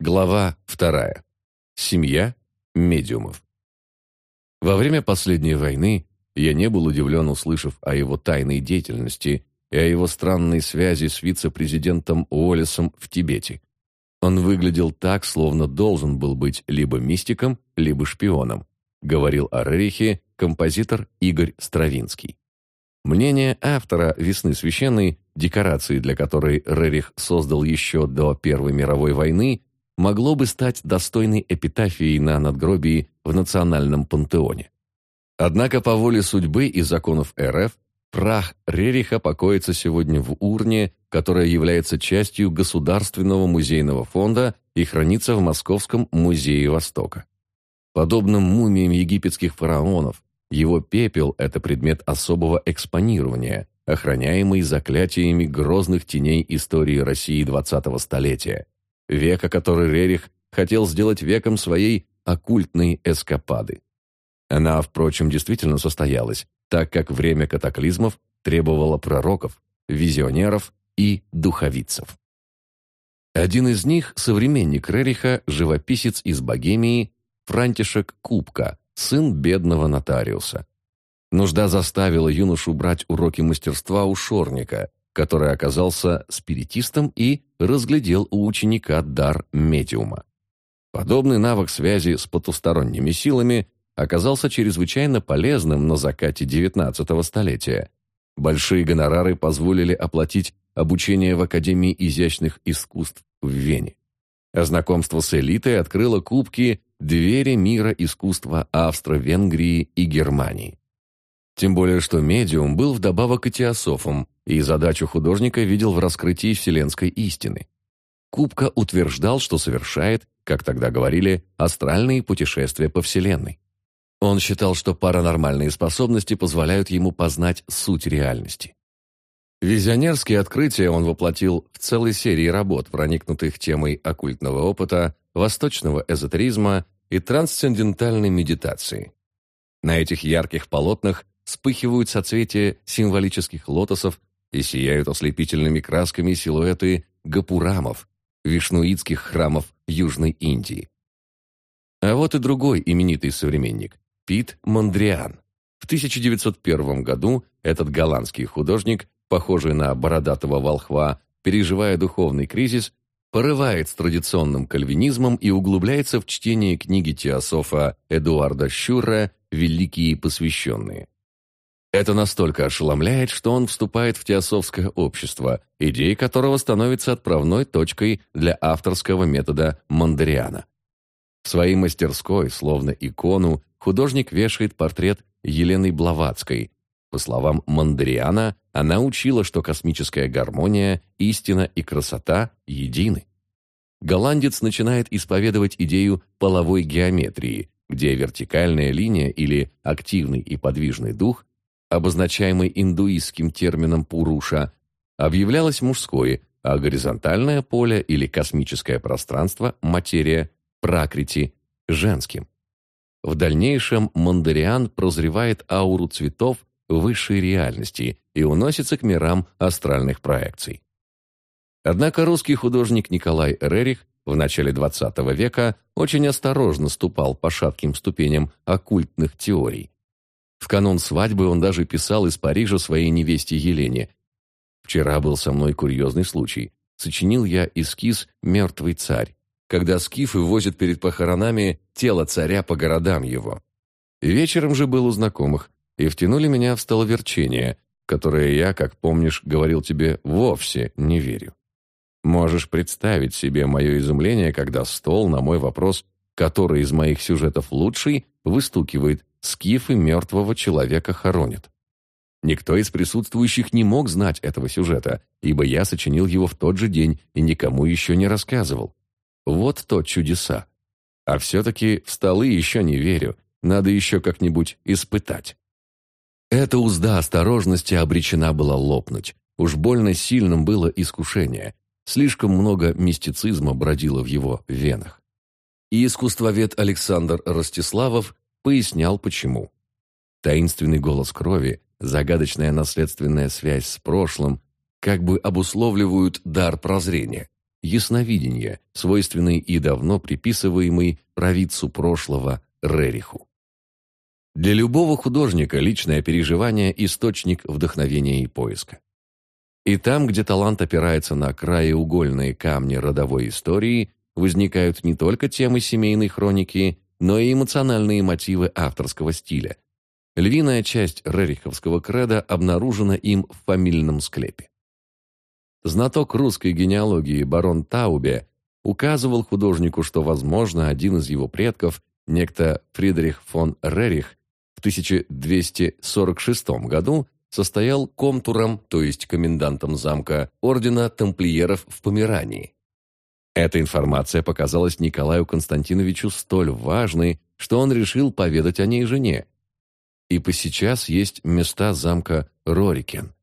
Глава вторая. Семья медиумов. Во время последней войны я не был удивлен, услышав о его тайной деятельности и о его странной связи с вице-президентом Уоллесом в Тибете. Он выглядел так, словно должен был быть либо мистиком, либо шпионом, говорил о Рерихе композитор Игорь Стравинский. Мнение автора «Весны священной», декорации для которой Рерих создал еще до Первой мировой войны, могло бы стать достойной эпитафией на надгробии в национальном пантеоне. Однако по воле судьбы и законов РФ прах Рериха покоится сегодня в урне, которая является частью Государственного музейного фонда и хранится в Московском музее Востока. Подобно мумиям египетских фараонов, его пепел – это предмет особого экспонирования, охраняемый заклятиями грозных теней истории России XX столетия, века, который Рерих хотел сделать веком своей оккультной эскапады. Она, впрочем, действительно состоялась, так как время катаклизмов требовало пророков, визионеров и духовицев. Один из них – современник Рериха, живописец из Богемии Франтишек Кубка, сын бедного нотариуса. Нужда заставила юношу брать уроки мастерства у шорника, который оказался спиритистом и разглядел у ученика дар медиума. Подобный навык связи с потусторонними силами оказался чрезвычайно полезным на закате XIX столетия. Большие гонорары позволили оплатить обучение в Академии изящных искусств в Вене. А знакомство с элитой открыло кубки двери мира искусства Австро-Венгрии и Германии. Тем более, что медиум был вдобавок и теософом, и задачу художника видел в раскрытии вселенской истины. Кубка утверждал, что совершает, как тогда говорили, астральные путешествия по Вселенной. Он считал, что паранормальные способности позволяют ему познать суть реальности. Визионерские открытия он воплотил в целой серии работ, проникнутых темой оккультного опыта, восточного эзотеризма и трансцендентальной медитации. На этих ярких полотнах вспыхивают соцветия символических лотосов и сияют ослепительными красками силуэты гапурамов, вишнуитских храмов Южной Индии. А вот и другой именитый современник – Пит Мондриан. В 1901 году этот голландский художник, похожий на бородатого волхва, переживая духовный кризис, порывает с традиционным кальвинизмом и углубляется в чтение книги теософа Эдуарда Щура «Великие посвященные». Это настолько ошеломляет, что он вступает в теософское общество, идея которого становится отправной точкой для авторского метода Мандериана. В своей мастерской, словно икону, художник вешает портрет Елены Блаватской. По словам Мандериана, она учила, что космическая гармония, истина и красота едины. Голландец начинает исповедовать идею половой геометрии, где вертикальная линия или активный и подвижный дух обозначаемый индуистским термином «пуруша», объявлялось мужское, а горизонтальное поле или космическое пространство, материя, пракрити, женским. В дальнейшем Мандариан прозревает ауру цветов высшей реальности и уносится к мирам астральных проекций. Однако русский художник Николай Рерих в начале XX века очень осторожно ступал по шатким ступеням оккультных теорий. В канун свадьбы он даже писал из Парижа своей невесте Елене. «Вчера был со мной курьезный случай. Сочинил я эскиз «Мертвый царь», когда скифы возят перед похоронами тело царя по городам его. Вечером же был у знакомых, и втянули меня в столоверчение, которое я, как помнишь, говорил тебе, вовсе не верю. Можешь представить себе мое изумление, когда стол на мой вопрос, который из моих сюжетов лучший, выстукивает скифы мертвого человека хоронят. Никто из присутствующих не мог знать этого сюжета, ибо я сочинил его в тот же день и никому еще не рассказывал. Вот то чудеса. А все-таки в столы еще не верю, надо еще как-нибудь испытать. Эта узда осторожности обречена была лопнуть. Уж больно сильным было искушение. Слишком много мистицизма бродило в его венах. И искусствовед Александр Ростиславов пояснял почему. Таинственный голос крови, загадочная наследственная связь с прошлым как бы обусловливают дар прозрения. ясновидения, свойственный и давно приписываемый провидцу прошлого Рериху. Для любого художника личное переживание – источник вдохновения и поиска. И там, где талант опирается на краеугольные камни родовой истории, возникают не только темы семейной хроники, но и эмоциональные мотивы авторского стиля. Львиная часть рериховского креда обнаружена им в фамильном склепе. Знаток русской генеалогии барон Таубе указывал художнику, что, возможно, один из его предков, некто Фридрих фон Рерих, в 1246 году состоял комтуром, то есть комендантом замка ордена тамплиеров в Померании. Эта информация показалась Николаю Константиновичу столь важной, что он решил поведать о ней жене. И по сейчас есть места замка Рорикен.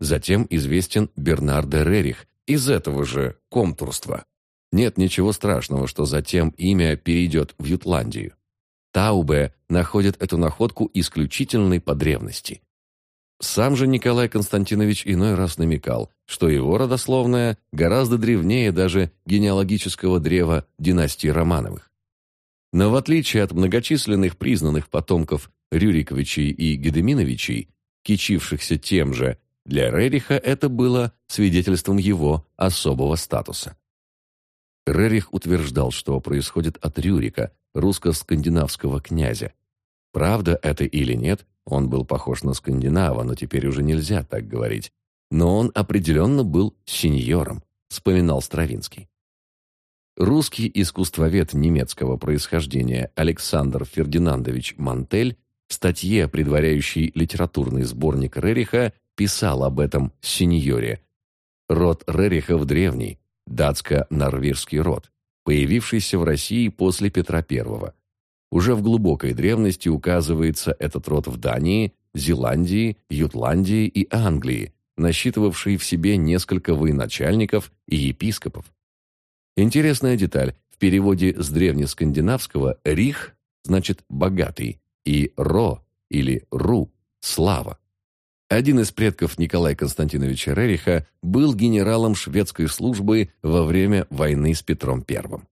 Затем известен Бернарде Рерих из этого же комтурства. Нет ничего страшного, что затем имя перейдет в Ютландию. Таубе находит эту находку исключительной по древности. Сам же Николай Константинович иной раз намекал, что его родословная гораздо древнее даже генеалогического древа династии Романовых. Но в отличие от многочисленных признанных потомков Рюриковичей и Гедеминовичей, кичившихся тем же, для Рериха это было свидетельством его особого статуса. Рерих утверждал, что происходит от Рюрика, русско-скандинавского князя. Правда это или нет, он был похож на скандинава, но теперь уже нельзя так говорить. Но он определенно был сеньором, вспоминал Стравинский. Русский искусствовед немецкого происхождения Александр Фердинандович Мантель в статье, предваряющей литературный сборник Рериха, писал об этом сеньоре. Род Рерихов древний, датско-норвежский род, появившийся в России после Петра I. Уже в глубокой древности указывается этот род в Дании, Зеландии, Ютландии и Англии, насчитывавший в себе несколько военачальников и епископов. Интересная деталь. В переводе с древнескандинавского «рих» значит «богатый» и «ро» или «ру» – «слава». Один из предков Николая Константиновича Рериха был генералом шведской службы во время войны с Петром I.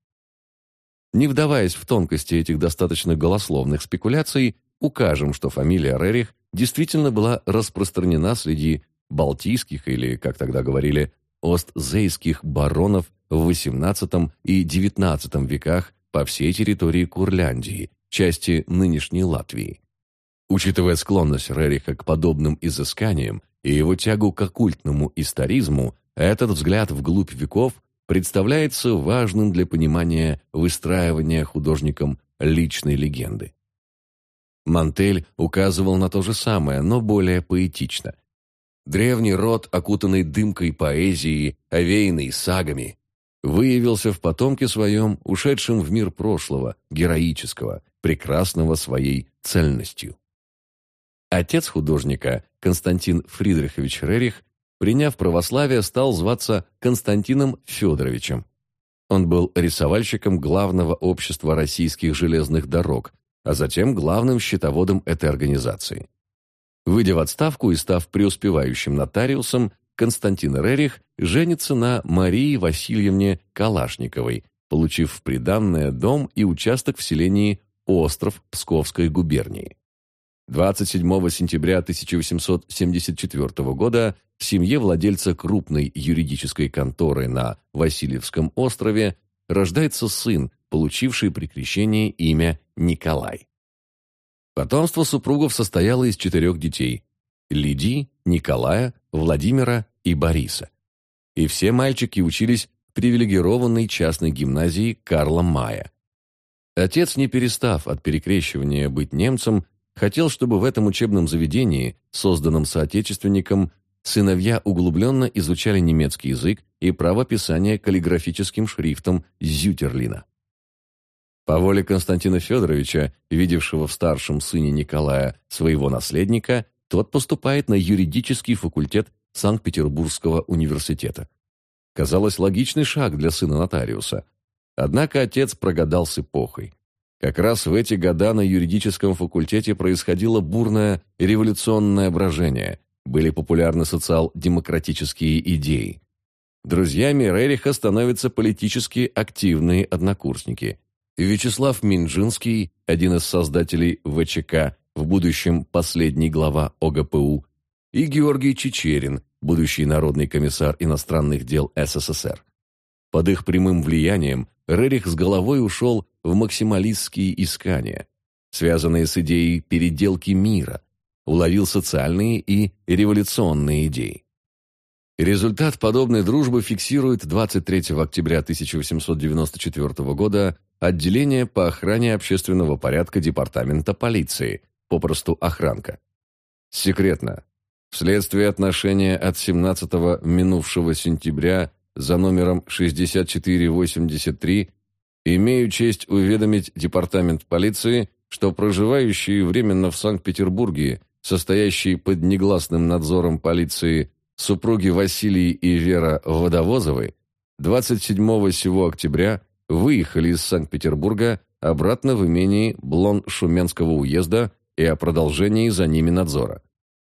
Не вдаваясь в тонкости этих достаточно голословных спекуляций, укажем, что фамилия Рерих действительно была распространена среди балтийских или, как тогда говорили, остзейских баронов в XVIII и XIX веках по всей территории Курляндии, части нынешней Латвии. Учитывая склонность Рериха к подобным изысканиям и его тягу к оккультному историзму, этот взгляд вглубь веков представляется важным для понимания выстраивания художником личной легенды. Мантель указывал на то же самое, но более поэтично. Древний род, окутанный дымкой поэзии, овеянный сагами, выявился в потомке своем, ушедшем в мир прошлого, героического, прекрасного своей цельностью. Отец художника, Константин Фридрихович Рерих, приняв православие, стал зваться Константином Федоровичем. Он был рисовальщиком главного общества российских железных дорог, а затем главным счетоводом этой организации. Выйдя в отставку и став преуспевающим нотариусом, Константин Рерих женится на Марии Васильевне Калашниковой, получив в приданное дом и участок в селении Остров Псковской губернии. 27 сентября 1874 года в семье владельца крупной юридической конторы на Васильевском острове рождается сын, получивший при крещении имя Николай. Потомство супругов состояло из четырех детей – Лидии, Николая, Владимира и Бориса. И все мальчики учились в привилегированной частной гимназии Карла Мая. Отец, не перестав от перекрещивания быть немцем, хотел, чтобы в этом учебном заведении, созданном соотечественником, сыновья углубленно изучали немецкий язык и правописание каллиграфическим шрифтом Зютерлина. По воле Константина Федоровича, видевшего в старшем сыне Николая своего наследника, тот поступает на юридический факультет Санкт-Петербургского университета. Казалось, логичный шаг для сына нотариуса. Однако отец прогадал с эпохой. Как раз в эти года на юридическом факультете происходило бурное революционное брожение, были популярны социал-демократические идеи. Друзьями Рериха становятся политически активные однокурсники. Вячеслав Минжинский, один из создателей ВЧК, в будущем последний глава ОГПУ, и Георгий Чечерин, будущий народный комиссар иностранных дел СССР. Под их прямым влиянием Рерих с головой ушел в максималистские искания, связанные с идеей переделки мира, уловил социальные и революционные идеи. Результат подобной дружбы фиксирует 23 октября 1894 года отделение по охране общественного порядка Департамента полиции, попросту охранка. Секретно. Вследствие отношения от 17 минувшего сентября за номером 6483 имею честь уведомить Департамент полиции, что проживающие временно в Санкт-Петербурге, состоящие под негласным надзором полиции супруги Василий и Вера Водовозовы 27 сего октября выехали из Санкт-Петербурга обратно в имении Блон-Шуменского уезда и о продолжении за ними надзора.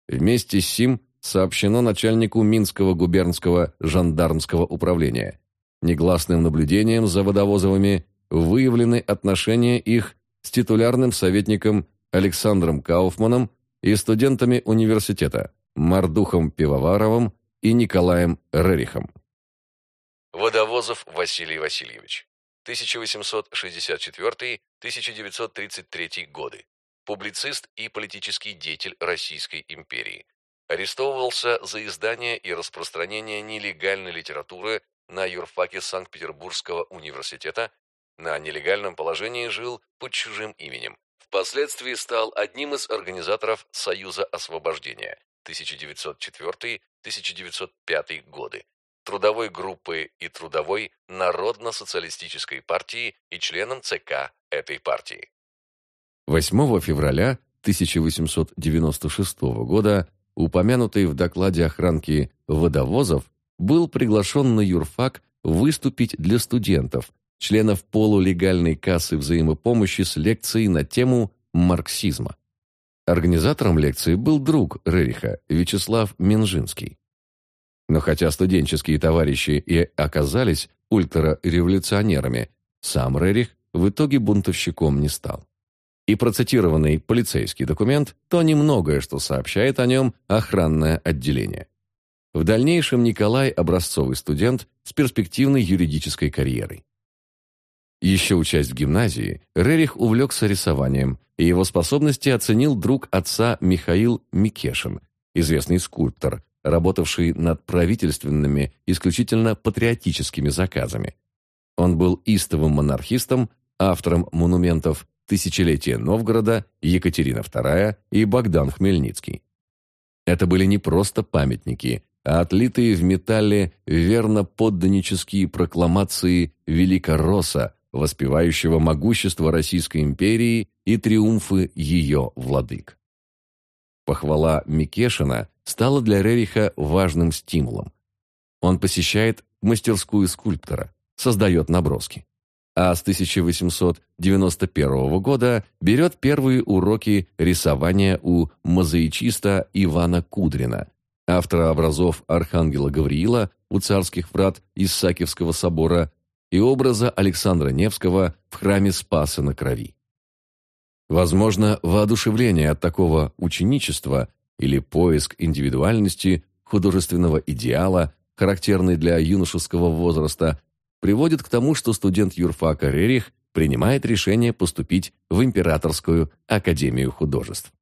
Вместе с сим сообщено начальнику Минского губернского жандармского управления. Негласным наблюдением за Водовозовыми выявлены отношения их с титулярным советником Александром Кауфманом и студентами университета – Мардухом Пивоваровым и Николаем Рерихом. Водовозов Василий Васильевич, 1864-1933 годы, публицист и политический деятель Российской империи. Арестовывался за издание и распространение нелегальной литературы на юрфаке Санкт-Петербургского университета, на нелегальном положении жил под чужим именем. Впоследствии стал одним из организаторов Союза освобождения, 1904-1905 годы, трудовой группы и трудовой Народно-социалистической партии и членом ЦК этой партии. 8 февраля 1896 года упомянутый в докладе охранки водовозов был приглашен на юрфак выступить для студентов, членов полулегальной кассы взаимопомощи с лекцией на тему марксизма. Организатором лекции был друг Рериха, Вячеслав Минжинский. Но хотя студенческие товарищи и оказались ультрареволюционерами, сам Рерих в итоге бунтовщиком не стал. И процитированный полицейский документ – то немногое, что сообщает о нем охранное отделение. В дальнейшем Николай – образцовый студент с перспективной юридической карьерой. Еще учась в гимназии, Рерих увлекся рисованием, и его способности оценил друг отца Михаил Микешин, известный скульптор, работавший над правительственными, исключительно патриотическими заказами. Он был истовым монархистом, автором монументов «Тысячелетие Новгорода», «Екатерина II» и «Богдан Хмельницкий». Это были не просто памятники, а отлитые в металле верно подданнические прокламации Великоросса, воспевающего могущество Российской империи и триумфы ее владык. Похвала Микешина стала для Рериха важным стимулом. Он посещает мастерскую скульптора, создает наброски. А с 1891 года берет первые уроки рисования у мозаичиста Ивана Кудрина, автора образов Архангела Гавриила у царских врат Исаакиевского собора и образа Александра Невского в храме Спаса на Крови. Возможно, воодушевление от такого ученичества или поиск индивидуальности, художественного идеала, характерный для юношеского возраста, приводит к тому, что студент юрфака Рерих принимает решение поступить в Императорскую академию художеств.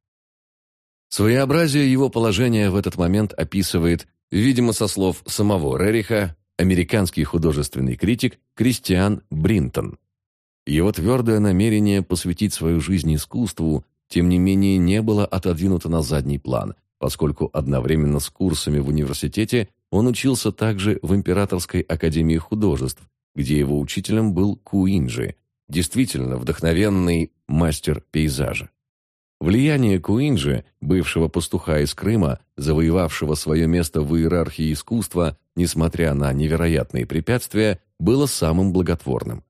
Своеобразие его положения в этот момент описывает, видимо, со слов самого Рериха, американский художественный критик Кристиан Бринтон. Его твердое намерение посвятить свою жизнь искусству, тем не менее, не было отодвинуто на задний план, поскольку одновременно с курсами в университете он учился также в Императорской академии художеств, где его учителем был Куинджи, действительно вдохновенный мастер пейзажа. Влияние Куинджи, бывшего пастуха из Крыма, завоевавшего свое место в иерархии искусства, несмотря на невероятные препятствия, было самым благотворным.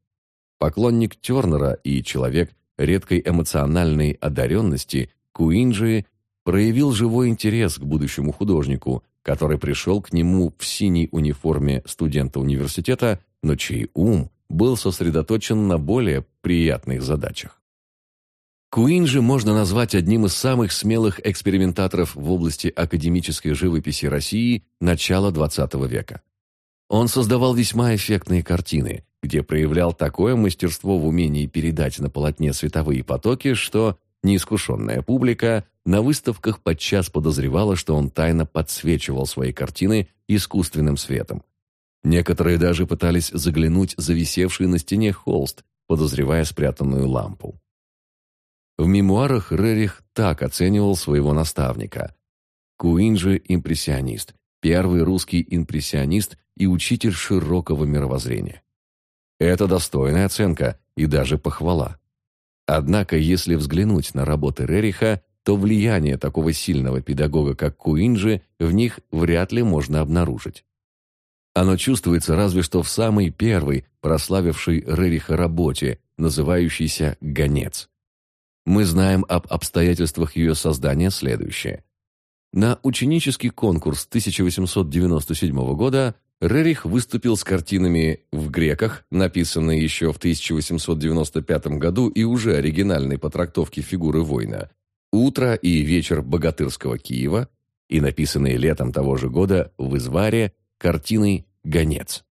Поклонник Тернера и человек редкой эмоциональной одаренности, Куинджи проявил живой интерес к будущему художнику, который пришел к нему в синей униформе студента университета, но чей ум был сосредоточен на более приятных задачах. Куин же можно назвать одним из самых смелых экспериментаторов в области академической живописи России начала XX века. Он создавал весьма эффектные картины, где проявлял такое мастерство в умении передать на полотне световые потоки, что неискушенная публика на выставках подчас подозревала, что он тайно подсвечивал свои картины искусственным светом. Некоторые даже пытались заглянуть за висевший на стене холст, подозревая спрятанную лампу. В мемуарах Рерих так оценивал своего наставника. Куин же импрессионист, первый русский импрессионист и учитель широкого мировоззрения. Это достойная оценка и даже похвала. Однако, если взглянуть на работы Рериха, то влияние такого сильного педагога, как Куинджи, в них вряд ли можно обнаружить. Оно чувствуется разве что в самой первой, прославившей Рериха работе, называющейся «Гонец». Мы знаем об обстоятельствах ее создания следующее. На ученический конкурс 1897 года Рерих выступил с картинами «В греках», написанные еще в 1895 году и уже оригинальной по трактовке фигуры воина, «Утро и вечер богатырского Киева» и написанные летом того же года в Изваре картиной «Гонец».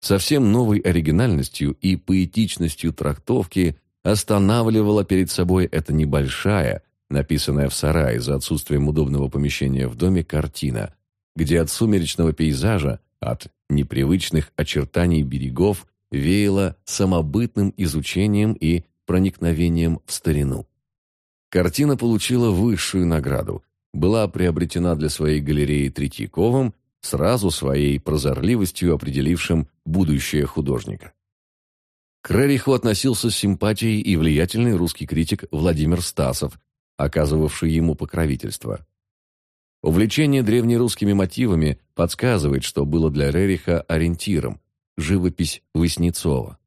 Совсем новой оригинальностью и поэтичностью трактовки останавливала перед собой эта небольшая, написанная в сарае за отсутствием удобного помещения в доме, картина, где от сумеречного пейзажа от непривычных очертаний берегов веяло самобытным изучением и проникновением в старину. Картина получила высшую награду, была приобретена для своей галереи Третьяковым, сразу своей прозорливостью определившим будущее художника. К Рериху относился с симпатией и влиятельный русский критик Владимир Стасов, оказывавший ему покровительство. Увлечение древнерусскими мотивами подсказывает, что было для Рериха ориентиром – живопись Васнецова.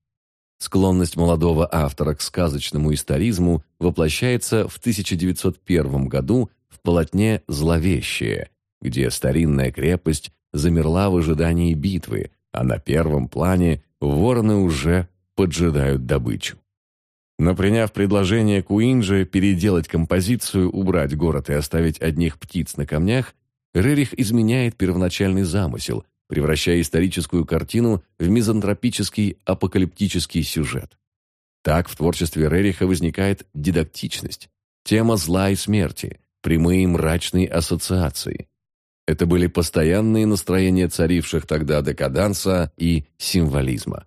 Склонность молодого автора к сказочному историзму воплощается в 1901 году в полотне «Зловещее», где старинная крепость замерла в ожидании битвы, а на первом плане вороны уже поджидают добычу. Но приняв предложение Куинджи переделать композицию, убрать город и оставить одних птиц на камнях, Рерих изменяет первоначальный замысел, превращая историческую картину в мизантропический апокалиптический сюжет. Так в творчестве Рериха возникает дидактичность, тема зла и смерти, прямые мрачные ассоциации. Это были постоянные настроения царивших тогда декаданса и символизма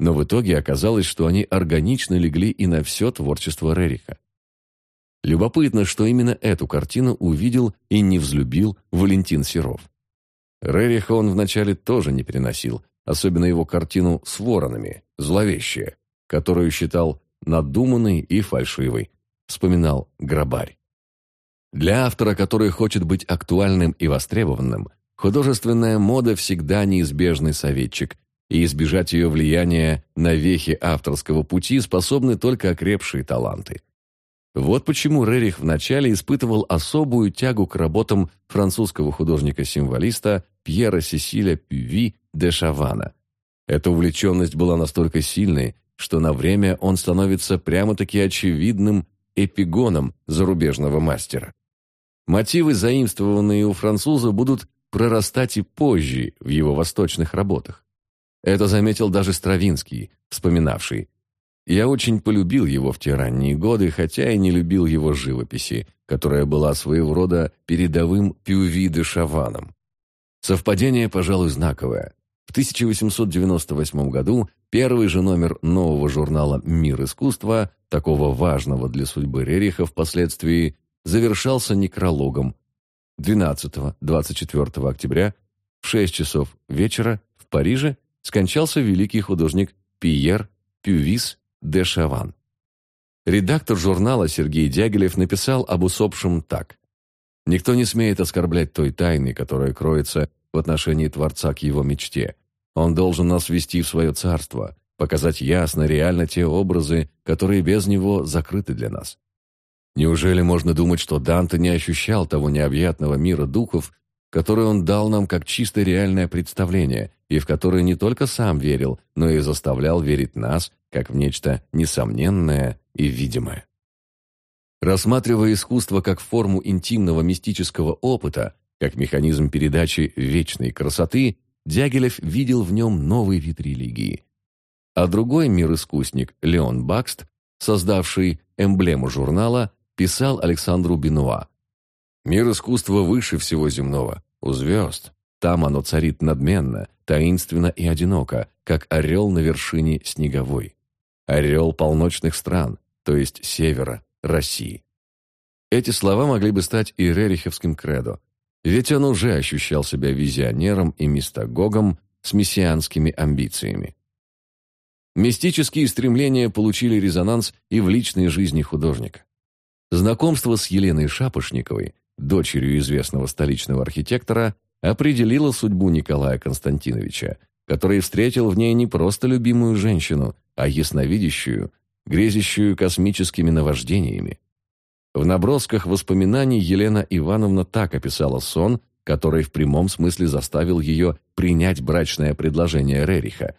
но в итоге оказалось, что они органично легли и на все творчество Рериха. Любопытно, что именно эту картину увидел и не взлюбил Валентин Серов. Рериха он вначале тоже не переносил, особенно его картину с воронами, зловещая, которую считал надуманной и фальшивой, вспоминал Грабарь. Для автора, который хочет быть актуальным и востребованным, художественная мода всегда неизбежный советчик, и избежать ее влияния на вехи авторского пути способны только окрепшие таланты. Вот почему Рерих вначале испытывал особую тягу к работам французского художника-символиста Пьера Сесиля Пюви де Шавана. Эта увлеченность была настолько сильной, что на время он становится прямо-таки очевидным эпигоном зарубежного мастера. Мотивы, заимствованные у француза, будут прорастать и позже в его восточных работах. Это заметил даже Стравинский, вспоминавший. Я очень полюбил его в те ранние годы, хотя и не любил его живописи, которая была своего рода передовым Пюви де Шаваном. Совпадение, пожалуй, знаковое. В 1898 году первый же номер нового журнала «Мир искусства», такого важного для судьбы Рериха впоследствии, завершался некрологом. 12-24 октября в 6 часов вечера в Париже скончался великий художник Пьер Пювис де Шаван. Редактор журнала Сергей Дягилев написал об усопшем так. «Никто не смеет оскорблять той тайны, которая кроется в отношении Творца к его мечте. Он должен нас ввести в свое царство, показать ясно, реально те образы, которые без него закрыты для нас. Неужели можно думать, что Данте не ощущал того необъятного мира духов, которую он дал нам как чисто реальное представление, и в которое не только сам верил, но и заставлял верить нас, как в нечто несомненное и видимое. Рассматривая искусство как форму интимного мистического опыта, как механизм передачи вечной красоты, Дягилев видел в нем новый вид религии. А другой мир-искусник, Леон Бакст, создавший эмблему журнала, писал Александру Бенуа. «Мир искусства выше всего земного, у звезд. Там оно царит надменно, таинственно и одиноко, как орел на вершине снеговой. Орел полночных стран, то есть севера, России». Эти слова могли бы стать и Рериховским кредо, ведь он уже ощущал себя визионером и мистагогом с мессианскими амбициями. Мистические стремления получили резонанс и в личной жизни художника. Знакомство с Еленой Шапошниковой, дочерью известного столичного архитектора, определило судьбу Николая Константиновича, который встретил в ней не просто любимую женщину, а ясновидящую, грезящую космическими наваждениями. В набросках воспоминаний Елена Ивановна так описала сон, который в прямом смысле заставил ее принять брачное предложение Рериха.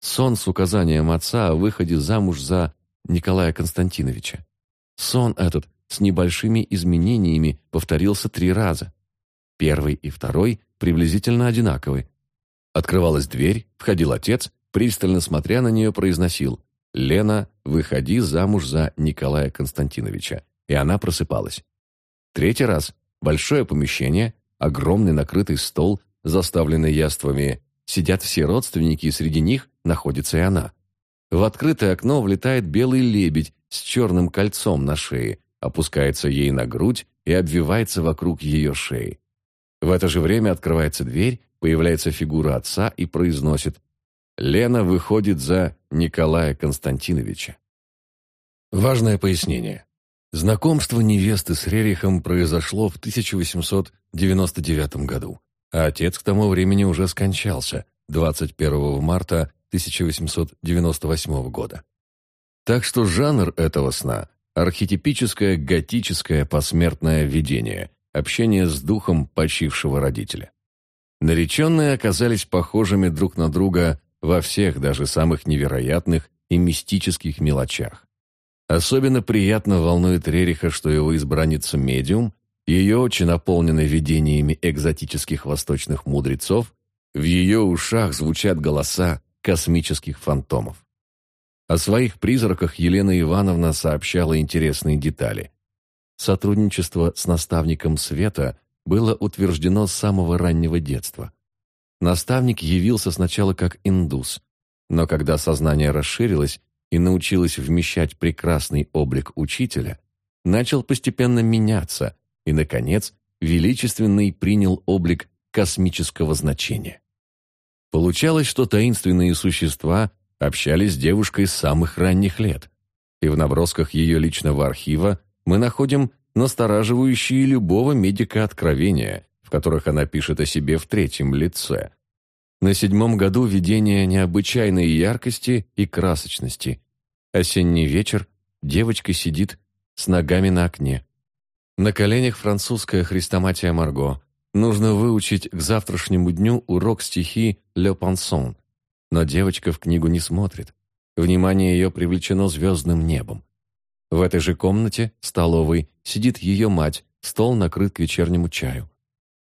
Сон с указанием отца о выходе замуж за Николая Константиновича. Сон этот с небольшими изменениями повторился три раза. Первый и второй приблизительно одинаковы. Открывалась дверь, входил отец, пристально смотря на нее, произносил «Лена, выходи замуж за Николая Константиновича», и она просыпалась. Третий раз – большое помещение, огромный накрытый стол, заставленный яствами, сидят все родственники, и среди них находится и она. В открытое окно влетает белый лебедь с черным кольцом на шее, опускается ей на грудь и обвивается вокруг ее шеи. В это же время открывается дверь, появляется фигура отца и произносит «Лена выходит за Николая Константиновича». Важное пояснение. Знакомство невесты с Рерихом произошло в 1899 году, а отец к тому времени уже скончался 21 марта 1898 года. Так что жанр этого сна – архетипическое готическое посмертное видение, общение с духом почившего родителя. Нареченные оказались похожими друг на друга во всех, даже самых невероятных и мистических мелочах. Особенно приятно волнует Рериха, что его избранница медиум, ее очень наполнена видениями экзотических восточных мудрецов, в ее ушах звучат голоса космических фантомов. О своих призраках Елена Ивановна сообщала интересные детали. Сотрудничество с наставником Света было утверждено с самого раннего детства. Наставник явился сначала как индус, но когда сознание расширилось и научилось вмещать прекрасный облик учителя, начал постепенно меняться и, наконец, величественный принял облик космического значения. Получалось, что таинственные существа общались с девушкой с самых ранних лет, и в набросках ее личного архива мы находим настораживающие любого медика откровения, в которых она пишет о себе в третьем лице. На седьмом году видение необычайной яркости и красочности. Осенний вечер, девочка сидит с ногами на окне. На коленях французская хрестоматия Марго, Нужно выучить к завтрашнему дню урок стихи «Ле Пансон». Но девочка в книгу не смотрит. Внимание ее привлечено звездным небом. В этой же комнате, столовой, сидит ее мать, стол накрыт к вечернему чаю.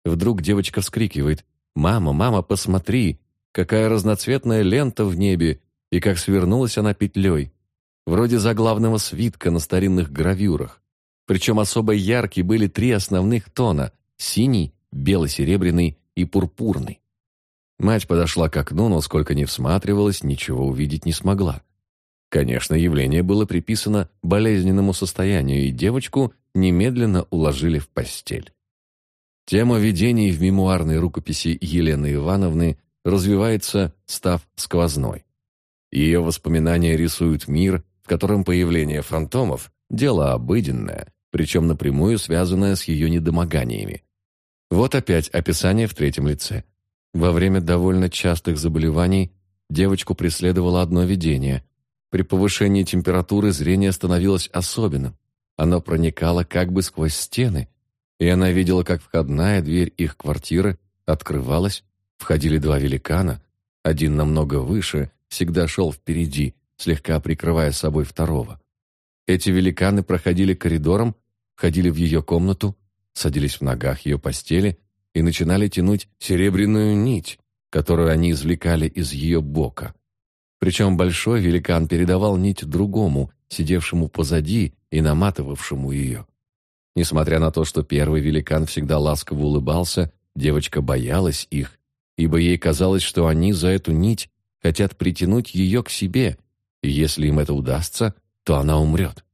Вдруг девочка вскрикивает «Мама, мама, посмотри! Какая разноцветная лента в небе! И как свернулась она петлей! Вроде заглавного свитка на старинных гравюрах. Причем особо яркие были три основных тона – синий, бело-серебряный и пурпурный. Мать подошла к окну, но сколько ни всматривалась, ничего увидеть не смогла. Конечно, явление было приписано болезненному состоянию, и девочку немедленно уложили в постель. Тема видений в мемуарной рукописи Елены Ивановны развивается, став сквозной. Ее воспоминания рисуют мир, в котором появление фантомов – дело обыденное, причем напрямую связанное с ее недомоганиями. Вот опять описание в третьем лице. Во время довольно частых заболеваний девочку преследовало одно видение. При повышении температуры зрение становилось особенным. Оно проникало как бы сквозь стены. и она видела, как входная дверь их квартиры открывалась, входили два великана, один намного выше, всегда шел впереди, слегка прикрывая собой второго. Эти великаны проходили коридором, входили в ее комнату, садились в ногах ее постели и начинали тянуть серебряную нить, которую они извлекали из ее бока. Причем большой великан передавал нить другому, сидевшему позади и наматывавшему ее. Несмотря на то, что первый великан всегда ласково улыбался, девочка боялась их, ибо ей казалось, что они за эту нить хотят притянуть ее к себе, и если им это удастся, то она умрет.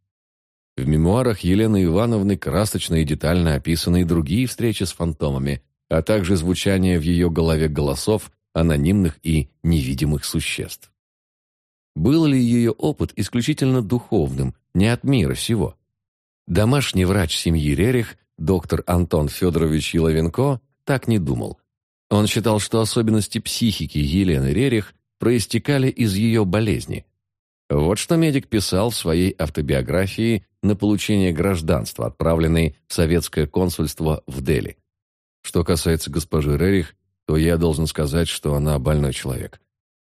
В мемуарах Елены Ивановны красочно и детально описаны и другие встречи с фантомами, а также звучание в ее голове голосов анонимных и невидимых существ. Был ли ее опыт исключительно духовным, не от мира сего? Домашний врач семьи Рерих, доктор Антон Федорович Еловенко, так не думал. Он считал, что особенности психики Елены Рерих проистекали из ее болезни. Вот что медик писал в своей автобиографии на получение гражданства, отправленной в советское консульство в Дели. Что касается госпожи Рерих, то я должен сказать, что она больной человек.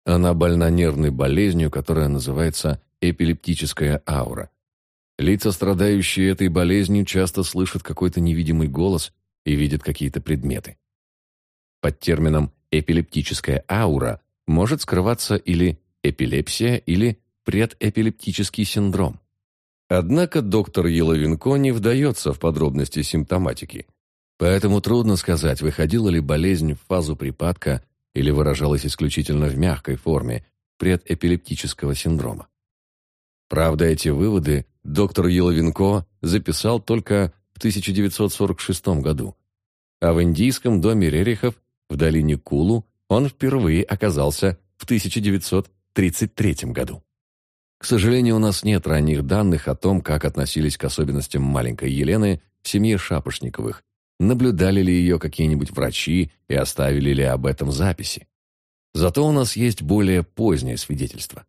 Она больна нервной болезнью, которая называется эпилептическая аура. Лица, страдающие этой болезнью, часто слышат какой-то невидимый голос и видят какие-то предметы. Под термином «эпилептическая аура» может скрываться или эпилепсия, или предэпилептический синдром. Однако доктор Еловенко не вдается в подробности симптоматики. Поэтому трудно сказать, выходила ли болезнь в фазу припадка или выражалась исключительно в мягкой форме предэпилептического синдрома. Правда, эти выводы доктор Еловенко записал только в 1946 году, а в индийском доме Рерихов в долине Кулу он впервые оказался в 1933 году. К сожалению, у нас нет ранних данных о том, как относились к особенностям маленькой Елены в семье Шапошниковых, наблюдали ли ее какие-нибудь врачи и оставили ли об этом записи. Зато у нас есть более позднее свидетельство.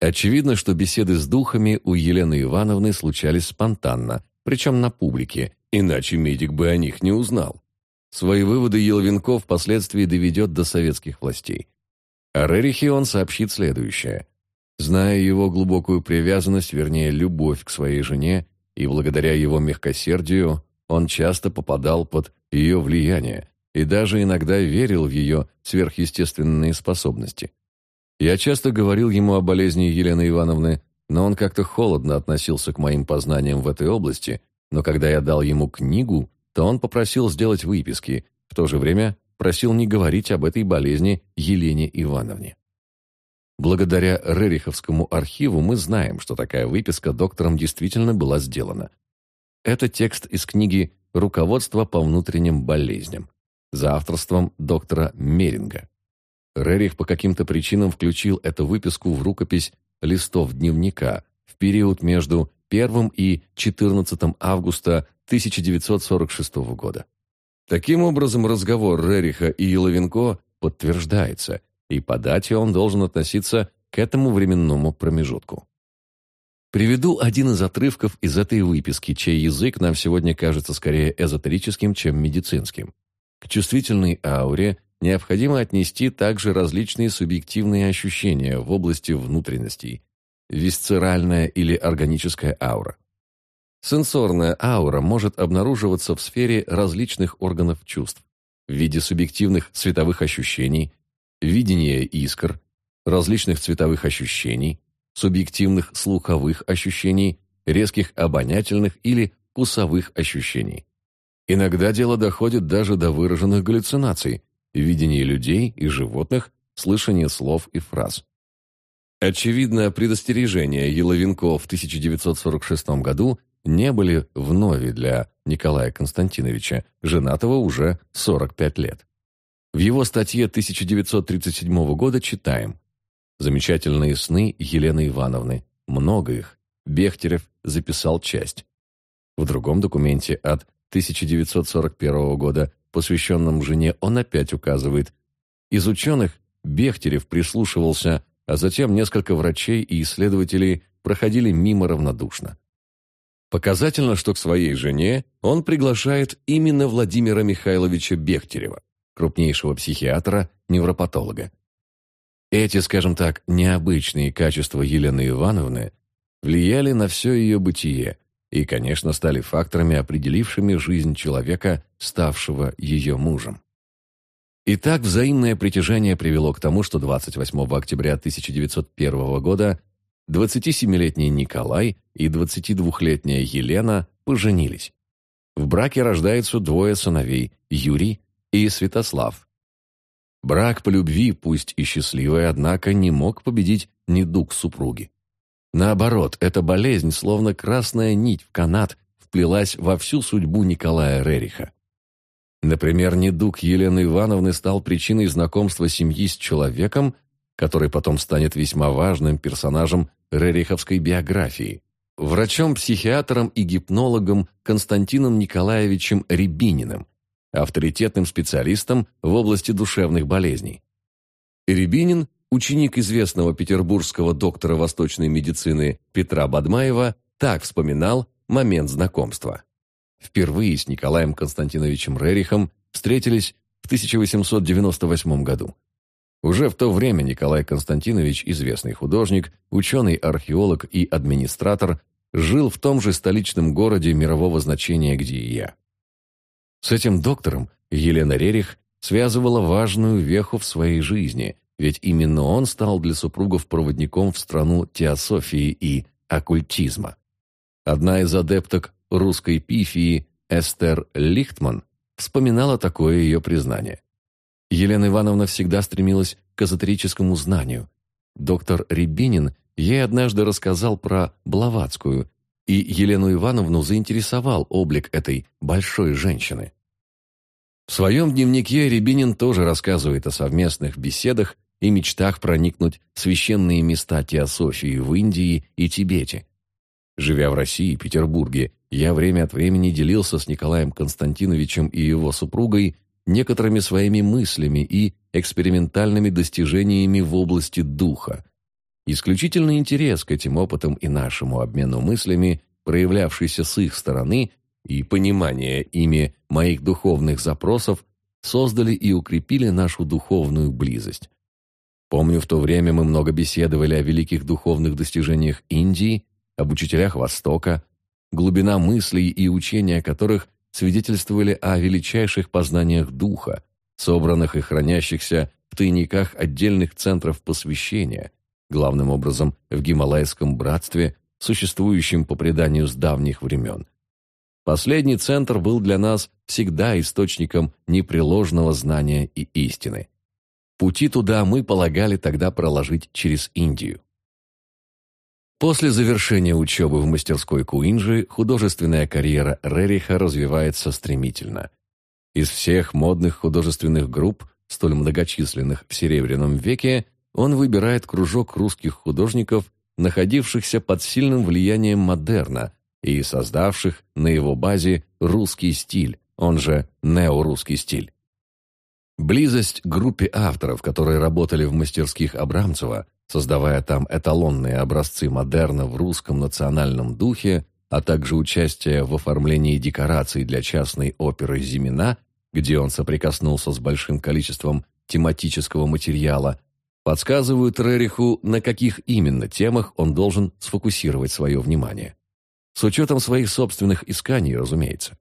Очевидно, что беседы с духами у Елены Ивановны случались спонтанно, причем на публике, иначе медик бы о них не узнал. Свои выводы Елвинков впоследствии доведет до советских властей. О Рерихе он сообщит следующее. Зная его глубокую привязанность, вернее, любовь к своей жене, и благодаря его мягкосердию, он часто попадал под ее влияние и даже иногда верил в ее сверхъестественные способности. Я часто говорил ему о болезни Елены Ивановны, но он как-то холодно относился к моим познаниям в этой области, но когда я дал ему книгу, то он попросил сделать выписки, в то же время просил не говорить об этой болезни Елене Ивановне. Благодаря Рериховскому архиву мы знаем, что такая выписка доктором действительно была сделана, это текст из книги «Руководство по внутренним болезням» за авторством доктора Меринга. Рерих по каким-то причинам включил эту выписку в рукопись листов дневника в период между 1 и 14 августа 1946 года. Таким образом, разговор Рериха и Еловенко подтверждается, и по дате он должен относиться к этому временному промежутку. Приведу один из отрывков из этой выписки, чей язык нам сегодня кажется скорее эзотерическим, чем медицинским. К чувствительной ауре необходимо отнести также различные субъективные ощущения в области внутренностей, висцеральная или органическая аура. Сенсорная аура может обнаруживаться в сфере различных органов чувств в виде субъективных цветовых ощущений, видения искр, различных цветовых ощущений, субъективных слуховых ощущений, резких обонятельных или вкусовых ощущений. Иногда дело доходит даже до выраженных галлюцинаций, видения людей и животных, слышания слов и фраз. Очевидно, предостережения Еловенко в 1946 году не были вновь для Николая Константиновича, женатого уже 45 лет. В его статье 1937 года читаем Замечательные сны Елены Ивановны. Много их. Бехтерев записал часть. В другом документе от 1941 года, посвященном жене, он опять указывает. Из ученых Бехтерев прислушивался, а затем несколько врачей и исследователей проходили мимо равнодушно. Показательно, что к своей жене он приглашает именно Владимира Михайловича Бехтерева, крупнейшего психиатра-невропатолога. Эти, скажем так, необычные качества Елены Ивановны влияли на все ее бытие и, конечно, стали факторами, определившими жизнь человека, ставшего ее мужем. Итак, взаимное притяжение привело к тому, что 28 октября 1901 года 27-летний Николай и 22-летняя Елена поженились. В браке рождаются двое сыновей – Юрий и Святослав. Брак по любви, пусть и счастливый, однако не мог победить недуг супруги. Наоборот, эта болезнь, словно красная нить в канат, вплелась во всю судьбу Николая Рериха. Например, недуг Елены Ивановны стал причиной знакомства семьи с человеком, который потом станет весьма важным персонажем Рериховской биографии, врачом-психиатром и гипнологом Константином Николаевичем Рябининым, авторитетным специалистом в области душевных болезней. Рябинин, ученик известного петербургского доктора восточной медицины Петра Бадмаева, так вспоминал момент знакомства впервые с Николаем Константиновичем Рерихом встретились в 1898 году. Уже в то время Николай Константинович, известный художник, ученый-археолог и администратор, жил в том же столичном городе мирового значения, где и я. С этим доктором Елена Рерих связывала важную веху в своей жизни, ведь именно он стал для супругов проводником в страну теософии и оккультизма. Одна из адепток русской пифии Эстер Лихтман вспоминала такое ее признание. Елена Ивановна всегда стремилась к эзотерическому знанию. Доктор Рябинин ей однажды рассказал про Блаватскую, и Елену Ивановну заинтересовал облик этой большой женщины. В своем дневнике Рябинин тоже рассказывает о совместных беседах и мечтах проникнуть в священные места теософии в Индии и Тибете. Живя в России и Петербурге, я время от времени делился с Николаем Константиновичем и его супругой некоторыми своими мыслями и экспериментальными достижениями в области духа. Исключительный интерес к этим опытам и нашему обмену мыслями, проявлявшийся с их стороны, и понимание ими моих духовных запросов создали и укрепили нашу духовную близость. Помню, в то время мы много беседовали о великих духовных достижениях Индии, об учителях Востока, глубина мыслей и учения которых свидетельствовали о величайших познаниях духа, собранных и хранящихся в тайниках отдельных центров посвящения, главным образом в Гималайском братстве, существующем по преданию с давних времен. Последний центр был для нас всегда источником непреложного знания и истины. Пути туда мы полагали тогда проложить через Индию. После завершения учебы в мастерской Куинджи художественная карьера Рериха развивается стремительно. Из всех модных художественных групп, столь многочисленных в Серебряном веке, он выбирает кружок русских художников, находившихся под сильным влиянием модерна и создавших на его базе русский стиль, он же неорусский стиль. Близость к группе авторов, которые работали в мастерских Абрамцева, создавая там эталонные образцы модерна в русском национальном духе, а также участие в оформлении декораций для частной оперы «Зимина», где он соприкоснулся с большим количеством тематического материала, подсказывают Рериху, на каких именно темах он должен сфокусировать свое внимание. С учетом своих собственных исканий, разумеется.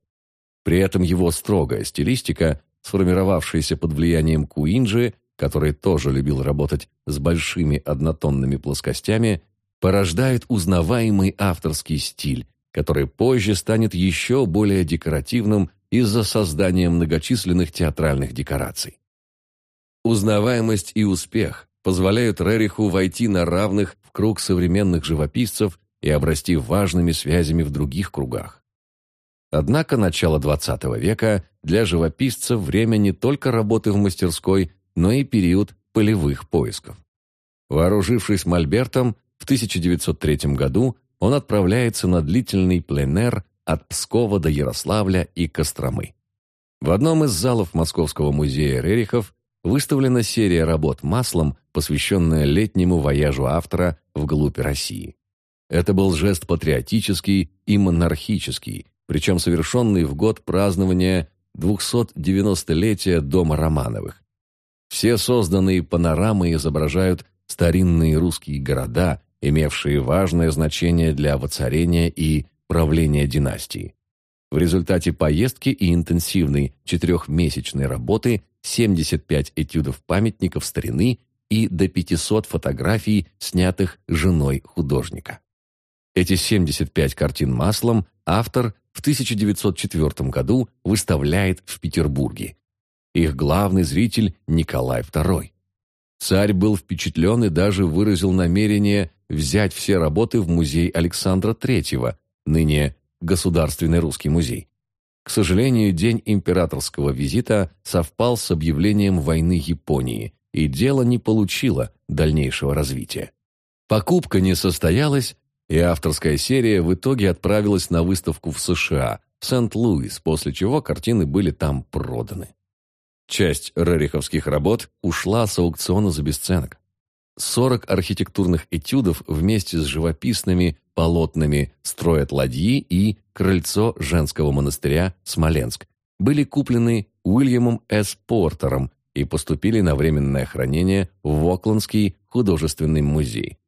При этом его строгая стилистика, сформировавшаяся под влиянием Куинджи, который тоже любил работать с большими однотонными плоскостями, порождает узнаваемый авторский стиль, который позже станет еще более декоративным из-за создания многочисленных театральных декораций. Узнаваемость и успех позволяют Рериху войти на равных в круг современных живописцев и обрасти важными связями в других кругах. Однако начало XX века для живописца время не только работы в мастерской, но и период полевых поисков. Вооружившись мольбертом, в 1903 году он отправляется на длительный пленэр от Пскова до Ярославля и Костромы. В одном из залов Московского музея Рерихов выставлена серия работ маслом, посвященная летнему вояжу автора вглубь России. Это был жест патриотический и монархический, причем совершенный в год празднования 290-летия Дома Романовых. Все созданные панорамы изображают старинные русские города, имевшие важное значение для воцарения и правления династии. В результате поездки и интенсивной четырехмесячной работы 75 этюдов памятников старины и до 500 фотографий, снятых женой художника. Эти 75 картин маслом автор в 1904 году выставляет в Петербурге. Их главный зритель Николай II. Царь был впечатлен и даже выразил намерение взять все работы в музей Александра III, ныне Государственный русский музей. К сожалению, день императорского визита совпал с объявлением войны Японии, и дело не получило дальнейшего развития. Покупка не состоялась, и авторская серия в итоге отправилась на выставку в США, в Сент-Луис, после чего картины были там проданы. Часть рериховских работ ушла с аукциона за бесценок. 40 архитектурных этюдов вместе с живописными полотнами «Строят ладьи» и «Крыльцо женского монастыря Смоленск» были куплены Уильямом С. Портером и поступили на временное хранение в Оклендский художественный музей.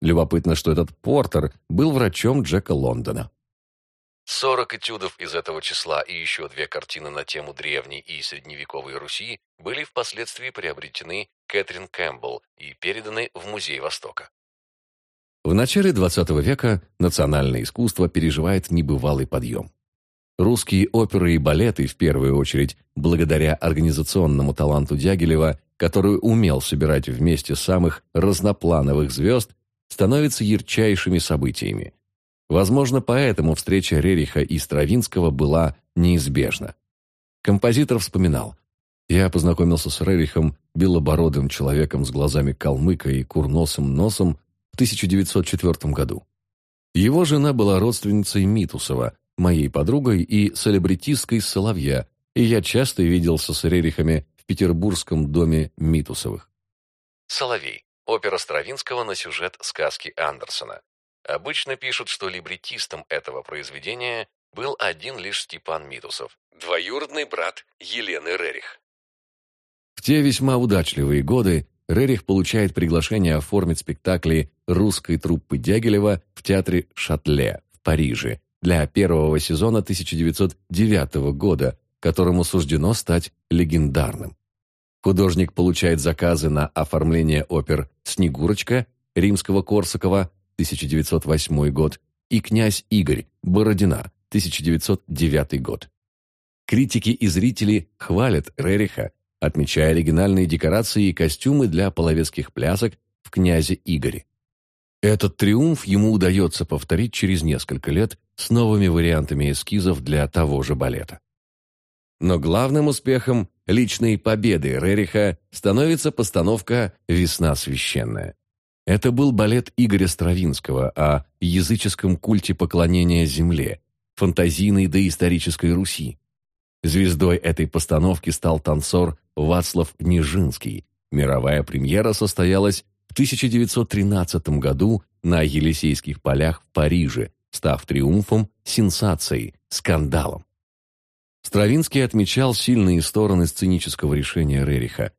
Любопытно, что этот Портер был врачом Джека Лондона. Сорок этюдов из этого числа и еще две картины на тему древней и средневековой Руси были впоследствии приобретены Кэтрин Кэмпбелл и переданы в Музей Востока. В начале XX века национальное искусство переживает небывалый подъем. Русские оперы и балеты, в первую очередь, благодаря организационному таланту Дягилева, который умел собирать вместе самых разноплановых звезд, становятся ярчайшими событиями. Возможно, поэтому встреча Рериха и Стравинского была неизбежна. Композитор вспоминал. «Я познакомился с Рерихом, белобородым человеком с глазами калмыка и курносым носом в 1904 году. Его жена была родственницей Митусова, моей подругой и селебритисткой Соловья, и я часто виделся с Рерихами в петербургском доме Митусовых. Соловей. Опера Стравинского на сюжет сказки Андерсона. Обычно пишут, что либретистом этого произведения был один лишь Степан Митусов, двоюродный брат Елены Рерих. В те весьма удачливые годы Рерих получает приглашение оформить спектакли русской труппы Дягилева в театре Шатле в Париже для первого сезона 1909 года, которому суждено стать легендарным. Художник получает заказы на оформление опер «Снегурочка» Римского-Корсакова 1908 год, и «Князь Игорь» Бородина, 1909 год. Критики и зрители хвалят Рериха, отмечая оригинальные декорации и костюмы для половецких плясок в «Князе Игоре». Этот триумф ему удается повторить через несколько лет с новыми вариантами эскизов для того же балета. Но главным успехом личной победы Рериха становится постановка «Весна священная». Это был балет Игоря Стравинского о языческом культе поклонения земле, фантазийной доисторической Руси. Звездой этой постановки стал танцор Вацлав Нижинский. Мировая премьера состоялась в 1913 году на Елисейских полях в Париже, став триумфом, сенсацией, скандалом. Стравинский отмечал сильные стороны сценического решения Рериха,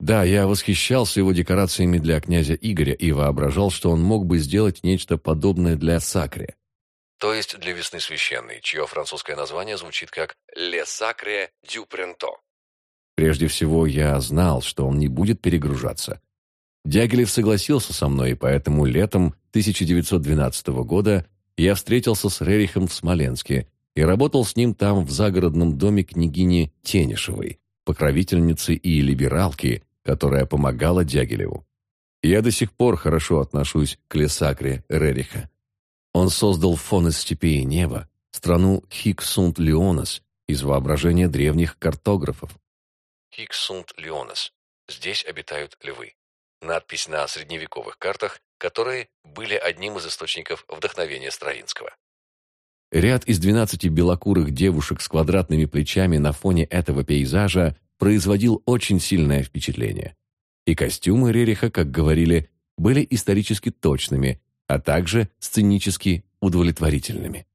да, я восхищался его декорациями для князя Игоря и воображал, что он мог бы сделать нечто подобное для Сакре. То есть для весны священной, чье французское название звучит как «Le Sacre du Printemps». Прежде всего, я знал, что он не будет перегружаться. Дягилев согласился со мной, и поэтому летом 1912 года я встретился с Рерихом в Смоленске и работал с ним там в загородном доме княгини Тенишевой, покровительницы и либералки, которая помогала Дягилеву. Я до сих пор хорошо отношусь к Лесакре Рериха. Он создал фон из степей и неба, страну Хиксунт-Леонес из воображения древних картографов. Хиксунт-Леонес. Здесь обитают львы. Надпись на средневековых картах, которые были одним из источников вдохновения Стравинского. Ряд из 12 белокурых девушек с квадратными плечами на фоне этого пейзажа производил очень сильное впечатление. И костюмы Рериха, как говорили, были исторически точными, а также сценически удовлетворительными.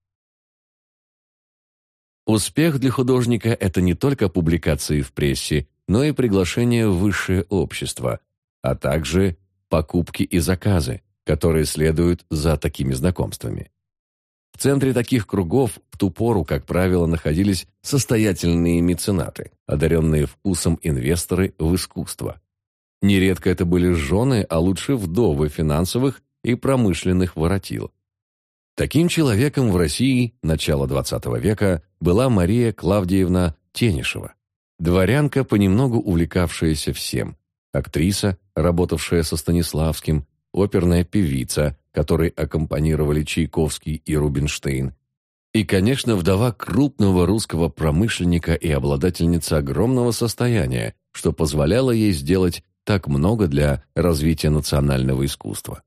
Успех для художника – это не только публикации в прессе, но и приглашение в высшее общество, а также покупки и заказы, которые следуют за такими знакомствами. В центре таких кругов в ту пору, как правило, находились состоятельные меценаты, одаренные вкусом инвесторы в искусство. Нередко это были жены, а лучше вдовы финансовых и промышленных воротил. Таким человеком в России начала XX века была Мария Клавдиевна Тенишева, дворянка, понемногу увлекавшаяся всем, актриса, работавшая со Станиславским, оперная певица, которой аккомпанировали Чайковский и Рубинштейн, и, конечно, вдова крупного русского промышленника и обладательница огромного состояния, что позволяло ей сделать так много для развития национального искусства.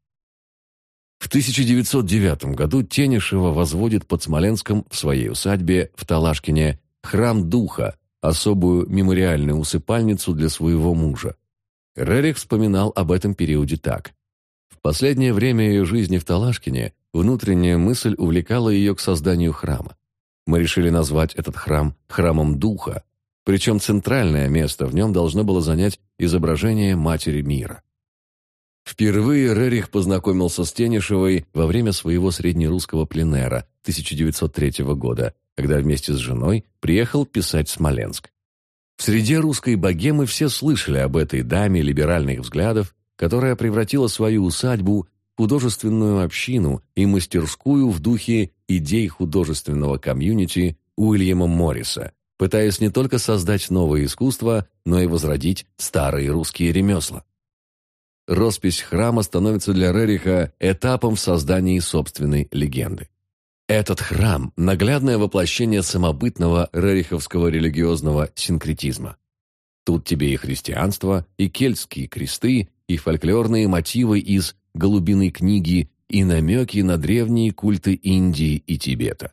В 1909 году Тенишева возводит под Смоленском в своей усадьбе в Талашкине храм Духа, особую мемориальную усыпальницу для своего мужа. Рерих вспоминал об этом периоде так. В последнее время ее жизни в Талашкине внутренняя мысль увлекала ее к созданию храма. Мы решили назвать этот храм храмом Духа, причем центральное место в нем должно было занять изображение Матери Мира. Впервые Рерих познакомился с Тенишевой во время своего среднерусского пленера 1903 года, когда вместе с женой приехал писать Смоленск. В среде русской богемы все слышали об этой даме либеральных взглядов которая превратила свою усадьбу в художественную общину и мастерскую в духе идей художественного комьюнити Уильяма Морриса, пытаясь не только создать новое искусство, но и возродить старые русские ремесла. Роспись храма становится для Рериха этапом в создании собственной легенды. Этот храм – наглядное воплощение самобытного рериховского религиозного синкретизма. Тут тебе и христианство, и кельтские кресты, и фольклорные мотивы из «Голубиной книги», и намеки на древние культы Индии и Тибета.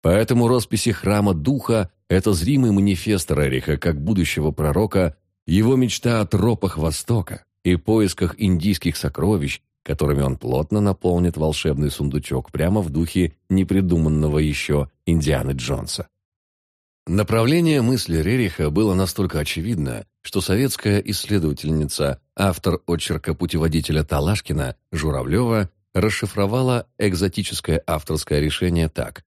Поэтому росписи храма Духа – это зримый манифест Рериха как будущего пророка, его мечта о тропах Востока и поисках индийских сокровищ, которыми он плотно наполнит волшебный сундучок прямо в духе непридуманного еще Индианы Джонса. Направление мысли Рериха было настолько очевидно, что советская исследовательница, автор очерка путеводителя Талашкина, Журавлева, расшифровала экзотическое авторское решение так.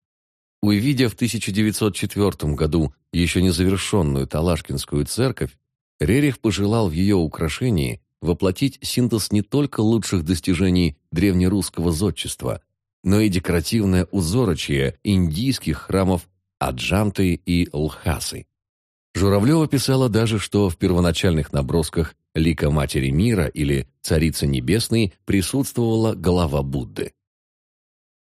Увидев в 1904 году еще незавершенную Талашкинскую церковь, Рерих пожелал в ее украшении воплотить синтез не только лучших достижений древнерусского зодчества, но и декоративное узорочье индийских храмов Аджанты и Лхасы. Журавлева писала даже, что в первоначальных набросках лика Матери Мира или Царицы Небесной присутствовала голова Будды.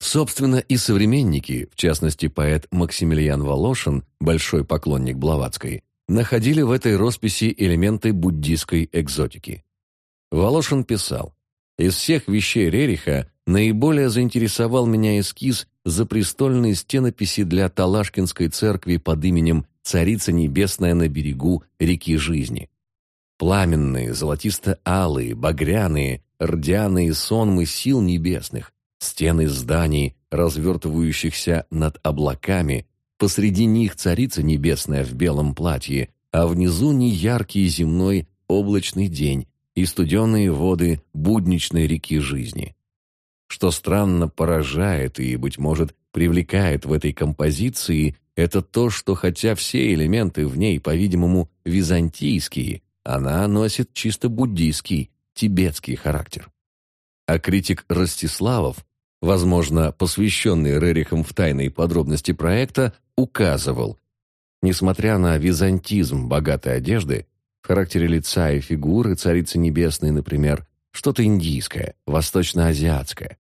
Собственно, и современники, в частности поэт Максимилиан Волошин, большой поклонник Блаватской, находили в этой росписи элементы буддийской экзотики. Волошин писал, «Из всех вещей Рериха наиболее заинтересовал меня эскиз запрестольные стенописи для Талашкинской церкви под именем «Царица Небесная на берегу реки жизни». Пламенные, золотисто-алые, багряные, рдяные сонмы сил небесных, стены зданий, развертывающихся над облаками, посреди них Царица Небесная в белом платье, а внизу неяркий земной облачный день и студеные воды будничной реки жизни. Что странно поражает и, быть может, привлекает в этой композиции, это то, что хотя все элементы в ней, по-видимому, византийские, она носит чисто буддийский, тибетский характер. А критик Ростиславов, возможно, посвященный Рерихам в тайные подробности проекта, указывал, несмотря на византизм богатой одежды, в характере лица и фигуры Царицы Небесной, например, что-то индийское, восточноазиатское.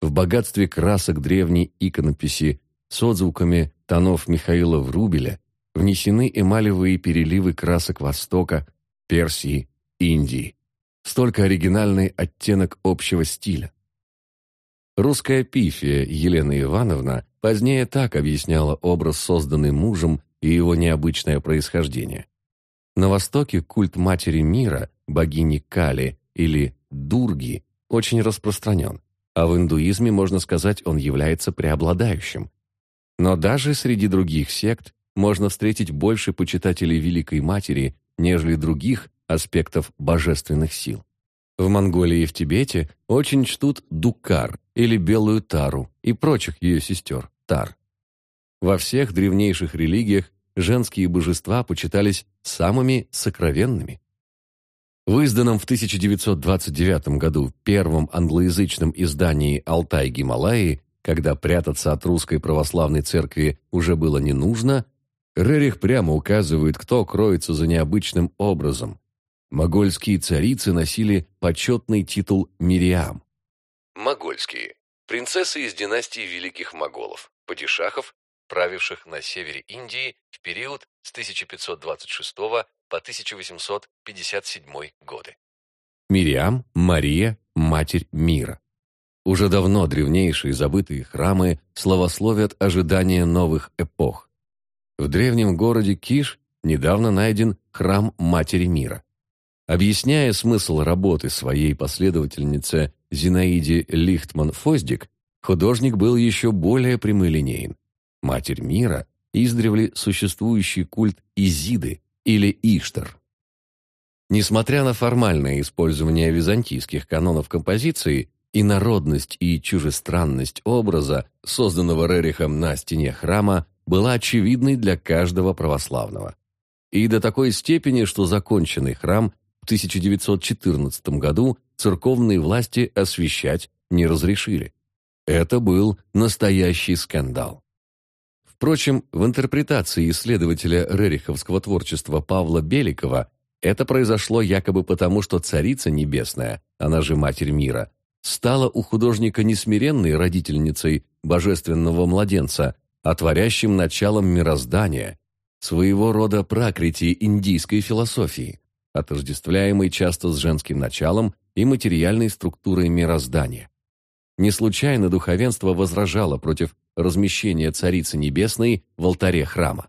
В богатстве красок древней иконописи с отзвуками тонов Михаила Врубеля внесены эмалевые переливы красок Востока, Персии, Индии. Столько оригинальный оттенок общего стиля. Русская пифия Елена Ивановна позднее так объясняла образ, созданный мужем и его необычное происхождение. На Востоке культ матери мира, богини Кали или Дурги, очень распространен а в индуизме, можно сказать, он является преобладающим. Но даже среди других сект можно встретить больше почитателей Великой Матери, нежели других аспектов божественных сил. В Монголии и в Тибете очень чтут Дукар или Белую Тару и прочих ее сестер Тар. Во всех древнейших религиях женские божества почитались самыми сокровенными. В изданном в 1929 году первом англоязычном издании «Алтай-Гималаи», когда прятаться от русской православной церкви уже было не нужно, Рерих прямо указывает, кто кроется за необычным образом. Могольские царицы носили почетный титул Мириам. Могольские. Принцессы из династии великих моголов, падишахов, правивших на севере Индии в период с 1526 по 1857 годы. Мириам, Мария, Матерь мира. Уже давно древнейшие забытые храмы славословят ожидание новых эпох. В древнем городе Киш недавно найден храм Матери мира. Объясняя смысл работы своей последовательнице Зинаиде Лихтман-Фоздик, художник был еще более прямолинеен. Матерь мира – издревле существующий культ Изиды или Иштар. Несмотря на формальное использование византийских канонов композиции, инородность и чужестранность образа, созданного Рерихом на стене храма, была очевидной для каждого православного. И до такой степени, что законченный храм 1914 году церковные власти освещать не разрешили. Это был настоящий скандал. Впрочем, в интерпретации исследователя рериховского творчества Павла Беликова это произошло якобы потому, что Царица Небесная, она же Матерь мира, стала у художника не смиренной родительницей божественного младенца, а творящим началом мироздания, своего рода пракрити индийской философии отождествляемый часто с женским началом и материальной структурой мироздания. Не случайно духовенство возражало против размещения Царицы Небесной в алтаре храма.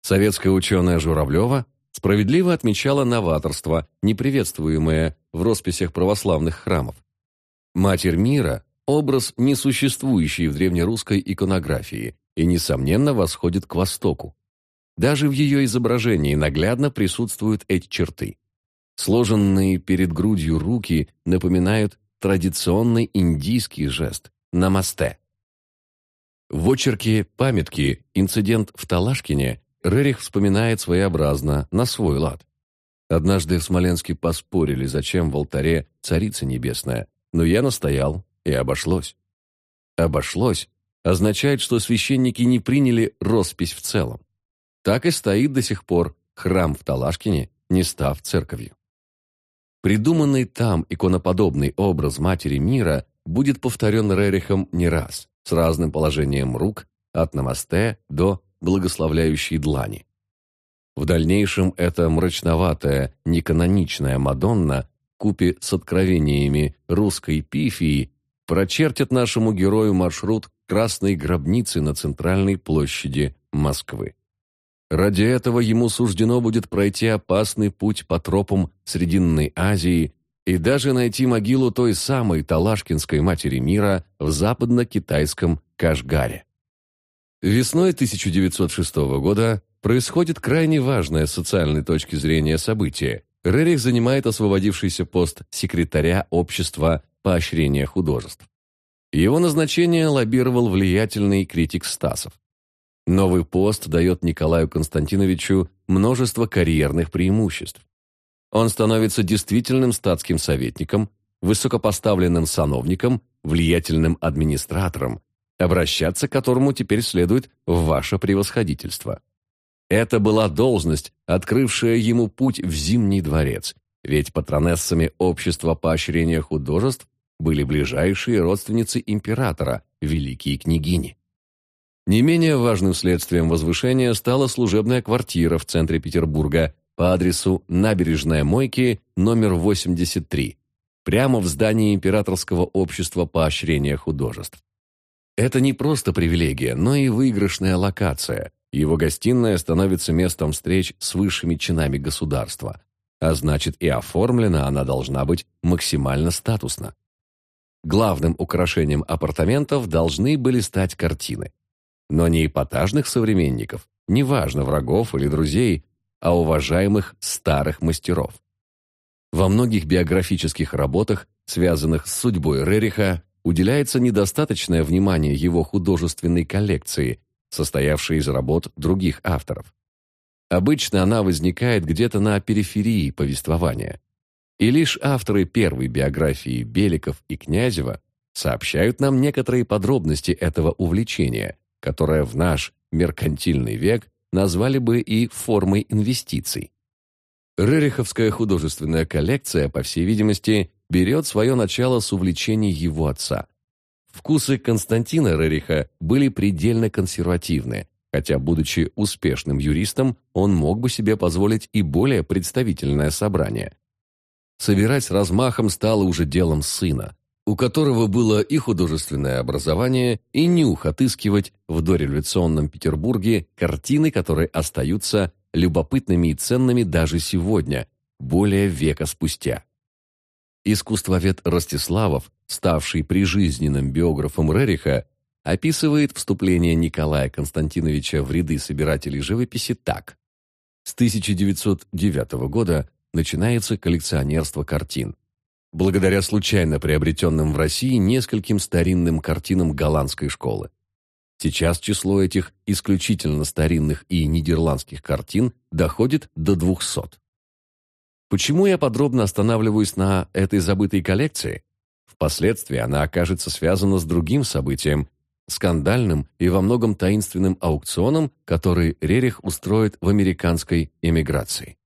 Советская ученая Журавлева справедливо отмечала новаторство, неприветствуемое в росписях православных храмов. Матерь мира – образ, несуществующий в древнерусской иконографии и, несомненно, восходит к Востоку. Даже в ее изображении наглядно присутствуют эти черты. Сложенные перед грудью руки напоминают традиционный индийский жест «намасте». В очерке «Памятки. Инцидент в Талашкине» Рерих вспоминает своеобразно, на свой лад. Однажды в Смоленске поспорили, зачем в алтаре Царица Небесная, но я настоял, и обошлось. «Обошлось» означает, что священники не приняли роспись в целом так и стоит до сих пор храм в Талашкине, не став церковью. Придуманный там иконоподобный образ Матери Мира будет повторен Рерихом не раз, с разным положением рук, от намасте до благословляющей длани. В дальнейшем эта мрачноватая, неканоничная Мадонна купе с откровениями русской пифии прочертит нашему герою маршрут красной гробницы на центральной площади Москвы. Ради этого ему суждено будет пройти опасный путь по тропам Срединной Азии и даже найти могилу той самой Талашкинской матери мира в западно-китайском Кашгаре. Весной 1906 года происходит крайне важное с социальной точки зрения событие. Рерих занимает освободившийся пост секретаря общества поощрения художеств. Его назначение лоббировал влиятельный критик Стасов. Новый пост дает Николаю Константиновичу множество карьерных преимуществ. Он становится действительным статским советником, высокопоставленным сановником, влиятельным администратором, обращаться к которому теперь следует в ваше превосходительство. Это была должность, открывшая ему путь в Зимний дворец, ведь патронессами общества поощрения художеств были ближайшие родственницы императора, великие княгини. Не менее важным следствием возвышения стала служебная квартира в центре Петербурга по адресу Набережная Мойки, номер 83, прямо в здании Императорского общества поощрения художеств. Это не просто привилегия, но и выигрышная локация. Его гостиная становится местом встреч с высшими чинами государства, а значит и оформлена она должна быть максимально статусно. главным украшением апартаментов должны были стать картины. Но не эпатажных современников, неважно, врагов или друзей, а уважаемых старых мастеров. Во многих биографических работах, связанных с судьбой Рериха, уделяется недостаточное внимание его художественной коллекции, состоявшей из работ других авторов. Обычно она возникает где-то на периферии повествования. И лишь авторы первой биографии Беликов и Князева сообщают нам некоторые подробности этого увлечения, которое в наш меркантильный век назвали бы и формой инвестиций. Рериховская художественная коллекция, по всей видимости, берет свое начало с увлечений его отца. Вкусы Константина Рериха были предельно консервативны, хотя, будучи успешным юристом, он мог бы себе позволить и более представительное собрание. Собирать с размахом стало уже делом сына, у которого было и художественное образование, и нюх отыскивать в дореволюционном Петербурге картины, которые остаются любопытными и ценными даже сегодня, более века спустя. Искусствовед Ростиславов, ставший прижизненным биографом Рериха, описывает вступление Николая Константиновича в ряды собирателей живописи так. С 1909 года начинается коллекционерство картин. Благодаря случайно приобретенным в России нескольким старинным картинам голландской школы. Сейчас число этих исключительно старинных и нидерландских картин доходит до 200. Почему я подробно останавливаюсь на этой забытой коллекции? Впоследствии она окажется связана с другим событием, скандальным и во многом таинственным аукционом, который Рерих устроит в американской эмиграции.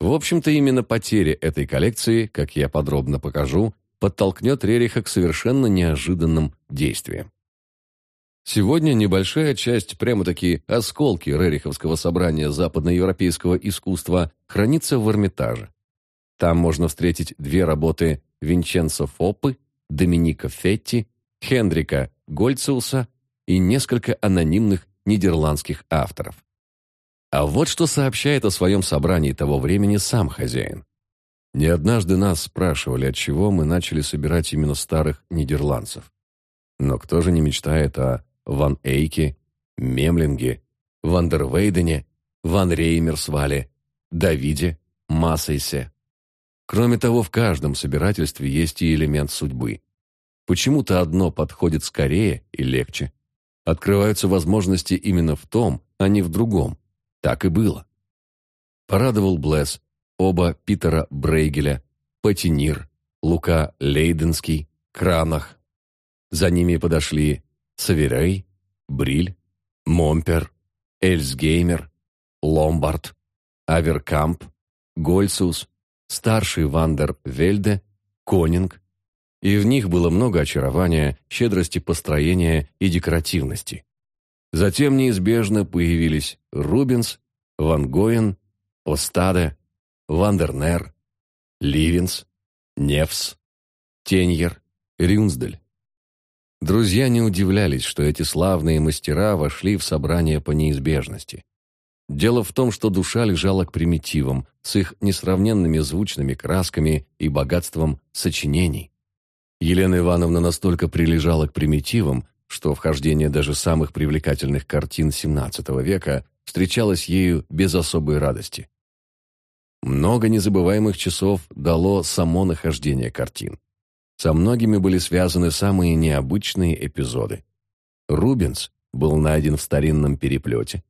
В общем-то, именно потеря этой коллекции, как я подробно покажу, подтолкнет Рериха к совершенно неожиданным действиям. Сегодня небольшая часть, прямо-таки осколки Рериховского собрания западноевропейского искусства, хранится в Эрмитаже. Там можно встретить две работы Винченцо Фоппы, Доминика Фетти, Хендрика Гольциуса и несколько анонимных нидерландских авторов. А вот что сообщает о своем собрании того времени сам хозяин. Не однажды нас спрашивали, от чего мы начали собирать именно старых нидерландцев. Но кто же не мечтает о Ван Эйке, Мемлинге, Вандервейдене, Ван Реймерсвале, Давиде, Массейсе, Кроме того, в каждом собирательстве есть и элемент судьбы. Почему-то одно подходит скорее и легче. Открываются возможности именно в том, а не в другом. Так и было. Порадовал Блесс, оба Питера Брейгеля, Патинир, Лука Лейденский, Кранах. За ними подошли Саверей, Бриль, Момпер, Эльсгеймер, Ломбард, Аверкамп, Гольцус, старший Ван дер Вельде, Конинг, и в них было много очарования, щедрости построения и декоративности. Затем неизбежно появились Рубенс, Ван Гоен, Остаде, Ван дер Нер, Ливенс, Невс, Теньер, Рюнсдель. Друзья не удивлялись, что эти славные мастера вошли в собрание по неизбежности. Дело в том, что душа лежала к примитивам, с их несравненными звучными красками и богатством сочинений. Елена Ивановна настолько прилежала к примитивам, что вхождение даже самых привлекательных картин XVII века встречалось ею без особой радости. Много незабываемых часов дало само нахождение картин. Со многими были связаны самые необычные эпизоды. Рубенс был найден в старинном переплете,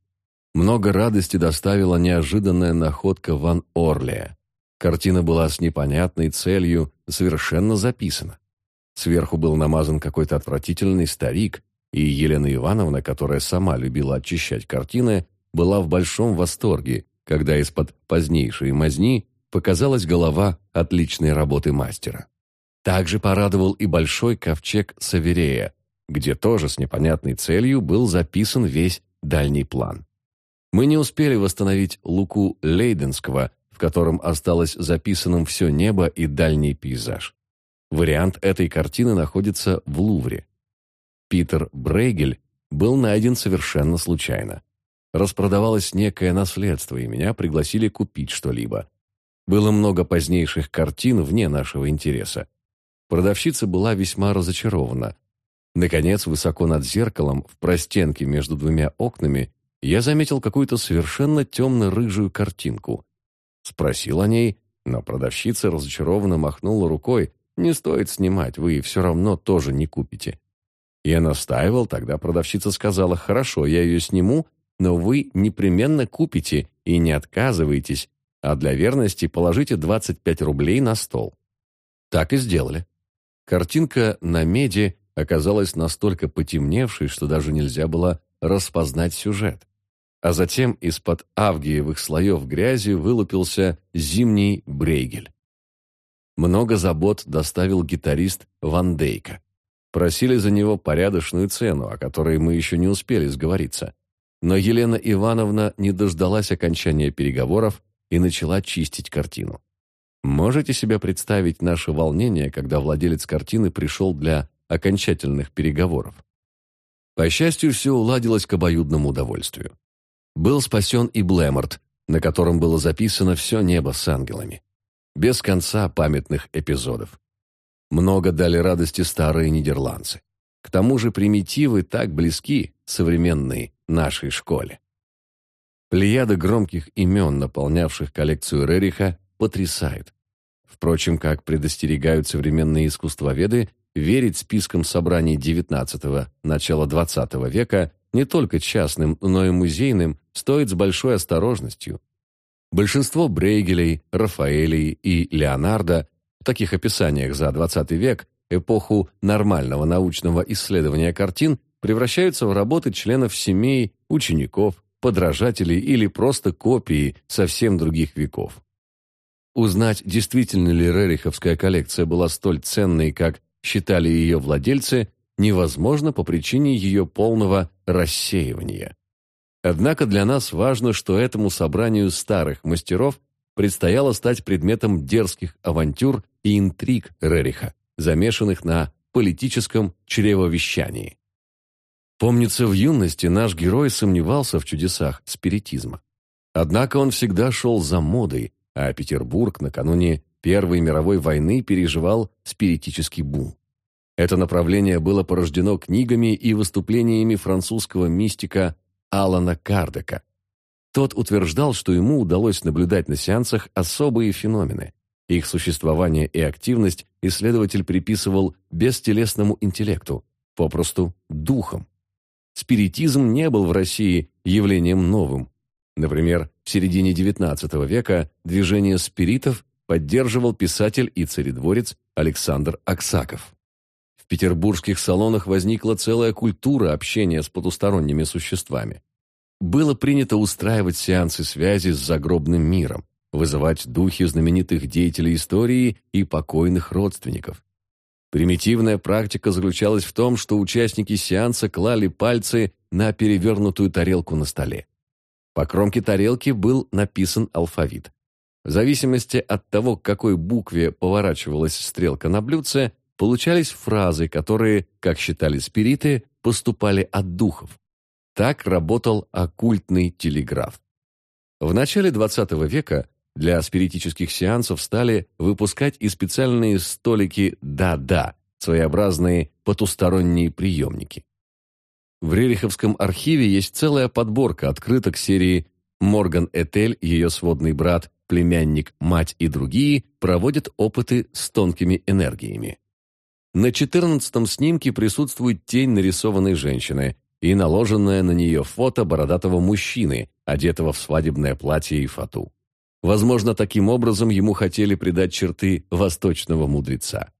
много радости доставила неожиданная находка Ван Орлия. Картина была с непонятной целью совершенно записана. Сверху был намазан какой-то отвратительный старик, и Елена Ивановна, которая сама любила очищать картины, была в большом восторге, когда из-под позднейшей мазни показалась голова отличной работы мастера. Также порадовал и большой ковчег Саверея, где тоже с непонятной целью был записан весь дальний план. Мы не успели восстановить Луку Лейденского, в котором осталось записанным все небо и дальний пейзаж. Вариант этой картины находится в Лувре. Питер Брейгель был найден совершенно случайно. Распродавалось некое наследство, и меня пригласили купить что-либо. Было много позднейших картин вне нашего интереса. продавщица была весьма разочарована. Наконец, высоко над зеркалом, в простенке между двумя окнами, я заметил какую-то совершенно темно-рыжую картинку. Спросил о ней, но продавщица разочарованно махнула рукой. «Не стоит снимать, вы все равно тоже не купите». Я настаивал, тогда продавщица сказала, «Хорошо, я ее сниму, но вы непременно купите и не отказывайтесь, а для верности положите 25 рублей на стол». Так и сделали. Картинка на меди оказалась настолько потемневшей, что даже нельзя было распознать сюжет. А затем из-под авгиевых слоев грязи вылупился зимний брейгель. Много забот доставил гитарист Ван Дейка. Просили за него порядочную цену, о которой мы еще не успели сговориться. Но Елена Ивановна не дождалась окончания переговоров и начала чистить картину. Можете себе представить наше волнение, когда владелец картины пришел для окончательных переговоров? По счастью, все уладилось к обоюдному удовольствию. Был спасен и Блэморт, на котором было записано все небо с ангелами. Без конца памятных эпизодов. Много дали радости старые нидерландцы. К тому же примитивы так близки, современной нашей школе. Плеяда громких имен, наполнявших коллекцию Рериха, потрясает. Впрочем, как предостерегают современные искусствоведы, верить спискам собраний XIX – начала XX века не только частным, но и музейным стоит с большой осторожностью. Большинство Брейгелей, Рафаэлей и Леонардо в таких описаниях за XX век, эпоху нормального научного исследования картин, превращаются в работы членов семей, учеников, подражателей или просто копии совсем других веков. Узнать, действительно ли Рериховская коллекция была столь ценной, как считали ее владельцы, невозможно по причине ее полного рассеивания. Однако для нас важно, что этому собранию старых мастеров предстояло стать предметом дерзких авантюр и интриг Рериха, замешанных на политическом чревовещании. Помнится, в юности наш герой сомневался в чудесах спиритизма. Однако он всегда шел за модой, а Петербург накануне Первой мировой войны переживал спиритический бум. Это направление было порождено книгами и выступлениями французского мистика Алана Кардека. Тот утверждал, что ему удалось наблюдать на сеансах особые феномены. Их существование и активность исследователь приписывал бестелесному интеллекту, попросту духам. Спиритизм не был в России явлением новым, Например, в середине XIX века движение спиритов поддерживал писатель и царедворец Александр Аксаков. В петербургских салонах возникла целая культура общения с потусторонними существами. Было принято устраивать сеансы связи с загробным миром, вызывать духи знаменитых деятелей истории и покойных родственников. Примитивная практика заключалась в том, что участники сеанса клали пальцы на перевернутую тарелку на столе. По кромке тарелки был написан алфавит. В зависимости от того, к какой букве поворачивалась стрелка на блюдце, получались фразы, которые, как считали спириты, поступали от духов. Так работал оккультный телеграф. В начале XX века для спиритических сеансов стали выпускать и специальные столики «да-да», своеобразные потусторонние приемники. В Рериховском архиве есть целая подборка открыток серии «Морган Этель, ее сводный брат, племянник, мать и другие проводят опыты с тонкими энергиями». На четырнадцатом снимке присутствует тень нарисованной женщины и наложенное на нее фото бородатого мужчины, одетого в свадебное платье и фату. Возможно, таким образом ему хотели придать черты восточного мудреца.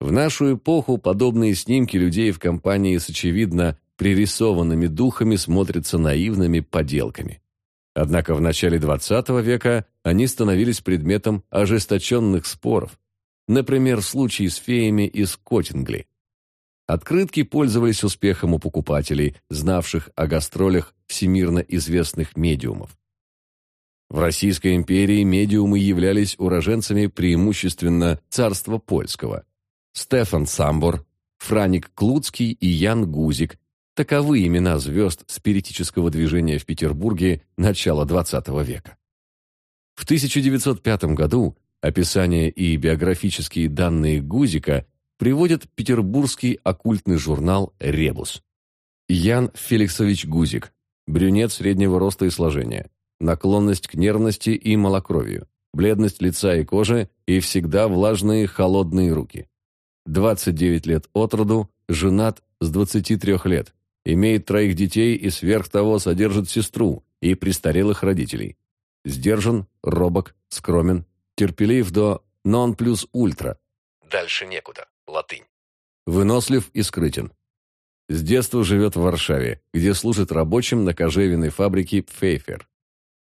В нашу эпоху подобные снимки людей в компании с очевидно пририсованными духами смотрятся наивными поделками. Однако в начале XX века они становились предметом ожесточенных споров. Например, случай с феями из Коттингли. Открытки пользовались успехом у покупателей, знавших о гастролях всемирно известных медиумов. В Российской империи медиумы являлись уроженцами преимущественно царства польского. Стефан Самбор, Франик Клуцкий и Ян Гузик Таковы имена звезд спиритического движения в Петербурге начала XX века. В 1905 году Описание и биографические данные Гузика приводит петербургский оккультный журнал «Ребус». Ян Феликсович Гузик, брюнет среднего роста и сложения, наклонность к нервности и малокровию, бледность лица и кожи и всегда влажные холодные руки. 29 лет от роду, женат с 23 лет, имеет троих детей и сверх того содержит сестру и престарелых родителей. Сдержан, робок, скромен, терпелив до «non плюс ультра». Дальше некуда. Латынь. Вынослив и скрытен. С детства живет в Варшаве, где служит рабочим на кожевенной фабрике «Пфейфер».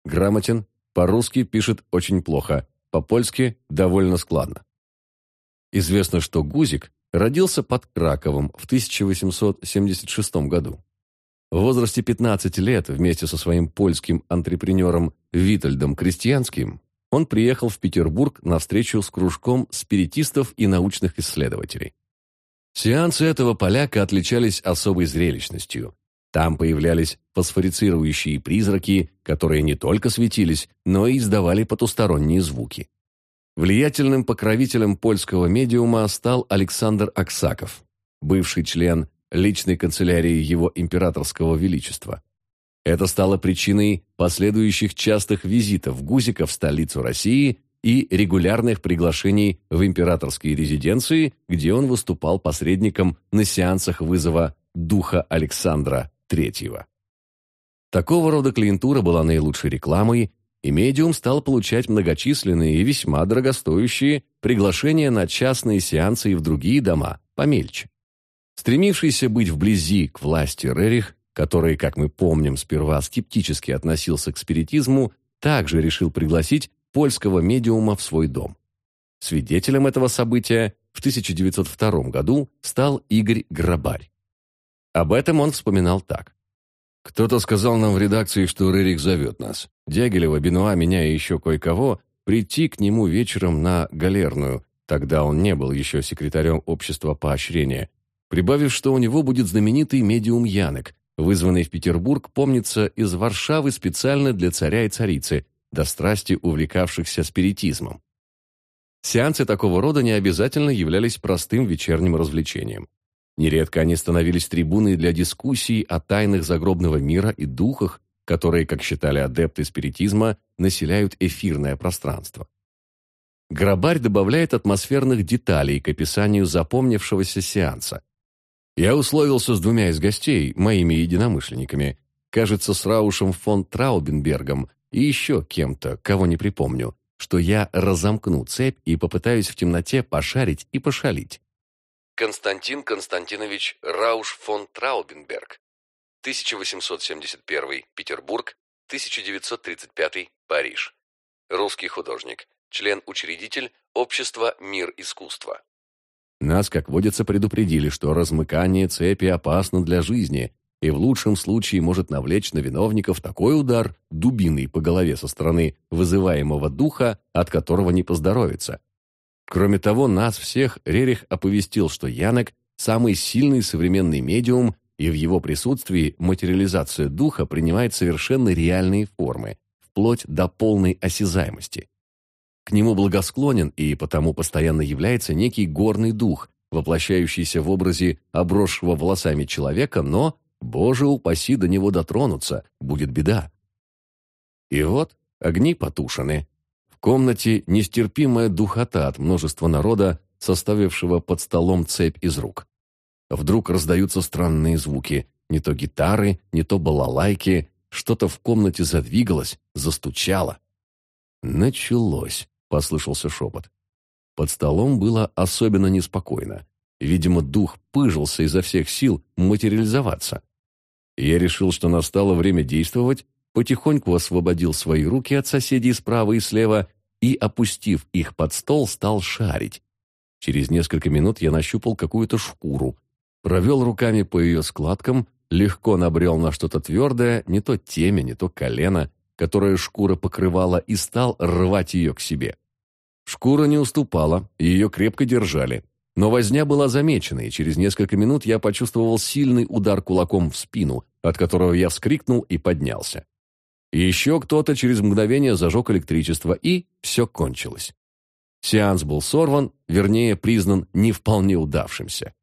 Грамотен, по-русски пишет очень плохо, по-польски довольно складно. Известно, что Гузик родился под Краковом в 1876 году. В возрасте 15 лет вместе со своим польским антрепренером Витальдом Крестьянским он приехал в Петербург на встречу с кружком спиритистов и научных исследователей. Сеансы этого поляка отличались особой зрелищностью. Там появлялись фосфорицирующие призраки, которые не только светились, но и издавали потусторонние звуки. Влиятельным покровителем польского медиума стал Александр Аксаков, бывший член личной канцелярии его императорского величества. Это стало причиной последующих частых визитов Гузика в столицу России и регулярных приглашений в императорские резиденции, где он выступал посредником на сеансах вызова духа Александра III. Такого рода клиентура была наилучшей рекламой и медиум стал получать многочисленные и весьма дорогостоящие приглашения на частные сеансы и в другие дома, помельче. Стремившийся быть вблизи к власти Рерих, который, как мы помним, сперва скептически относился к спиритизму, также решил пригласить польского медиума в свой дом. Свидетелем этого события в 1902 году стал Игорь Грабарь. Об этом он вспоминал так. Кто-то сказал нам в редакции, что Рерих зовет нас. Дягилева, Бенуа, меня и еще кое-кого прийти к нему вечером на галерную. Тогда он не был еще секретарем общества поощрения. Прибавив, что у него будет знаменитый медиум Янек, вызванный в Петербург, помнится, из Варшавы специально для царя и царицы, до страсти увлекавшихся спиритизмом. Сеансы такого рода не обязательно являлись простым вечерним развлечением. Нередко они становились трибуной для дискуссий о тайнах загробного мира и духах, которые, как считали адепты спиритизма, населяют эфирное пространство. Грабарь добавляет атмосферных деталей к описанию запомнившегося сеанса. Я условился с двумя из гостей, моими единомышленниками, кажется, с Раушем фон Траубенбергом и еще кем-то, кого не припомню, что я разомкну цепь и попытаюсь в темноте пошарить и пошалить. Константин Константинович Рауш фон Траубенберг. 1871 Петербург, 1935 Париж. Русский художник, член-учредитель Общества «Мир искусства». Нас, как водится, предупредили, что размыкание цепи опасно для жизни и в лучшем случае может навлечь на виновников такой удар дубиной по голове со стороны вызываемого духа, от которого не поздоровится. Кроме того, нас всех Рерих оповестил, что Янок – самый сильный современный медиум, и в его присутствии материализация духа принимает совершенно реальные формы, вплоть до полной осязаемости. К нему благосклонен и потому постоянно является некий горный дух, воплощающийся в образе обросшего волосами человека, но, боже упаси, до него дотронуться, будет беда. И вот огни потушены, в комнате нестерпимая духота от множества народа, составившего под столом цепь из рук. Вдруг раздаются странные звуки, не то гитары, не то балалайки, что-то в комнате задвигалось, застучало. «Началось», — послышался шепот. Под столом было особенно неспокойно. Видимо, дух пыжился изо всех сил материализоваться. Я решил, что настало время действовать, потихоньку освободил свои руки от соседей справа и слева и, опустив их под стол, стал шарить. Через несколько минут я нащупал какую-то шкуру, провел руками по ее складкам, легко набрел на что-то твердое, не то темя, не то колено, которое шкура покрывала, и стал рвать ее к себе. Шкура не уступала, ее крепко держали. Но возня была замечена, и через несколько минут я почувствовал сильный удар кулаком в спину, от которого я вскрикнул и поднялся. Еще кто-то через мгновение зажег электричество, и все кончилось. Сеанс был сорван, вернее, признан не вполне удавшимся.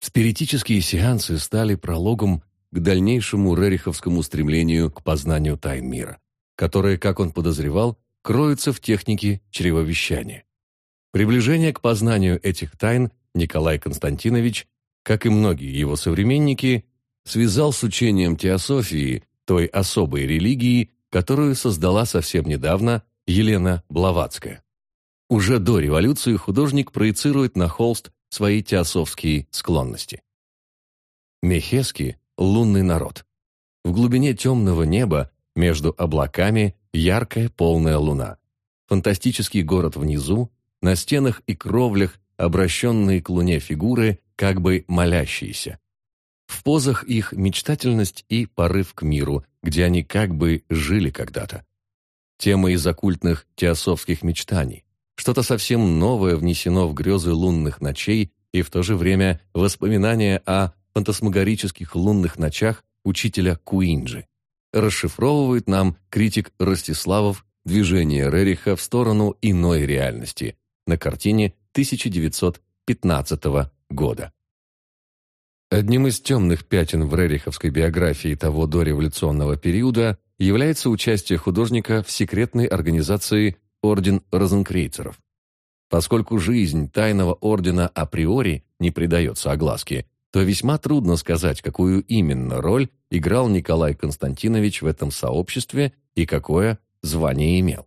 Спиритические сеансы стали прологом к дальнейшему рериховскому стремлению к познанию тайн мира, которое, как он подозревал, кроется в технике чревовещания. Приближение к познанию этих тайн Николай Константинович, как и многие его современники, связал с учением теософии, той особой религии, которую создала совсем недавно Елена Блаватская. Уже до революции художник проецирует на холст свои теософские склонности. Мехески – лунный народ. В глубине темного неба, между облаками, яркая полная луна. Фантастический город внизу, на стенах и кровлях обращенные к луне фигуры, как бы молящиеся. В позах их мечтательность и порыв к миру, где они как бы жили когда-то. Тема из оккультных теософских мечтаний. Что-то совсем новое внесено в грезы лунных ночей и в то же время воспоминания о фантасмагорических лунных ночах учителя Куинджи. Расшифровывает нам критик Ростиславов движение Рериха в сторону иной реальности, на картине 1915 года. Одним из темных пятен в рериховской биографии того дореволюционного периода является участие художника в секретной организации Орден Розенкрейцеров. Поскольку жизнь тайного ордена априори не придается огласке, то весьма трудно сказать, какую именно роль играл Николай Константинович в этом сообществе и какое звание имел.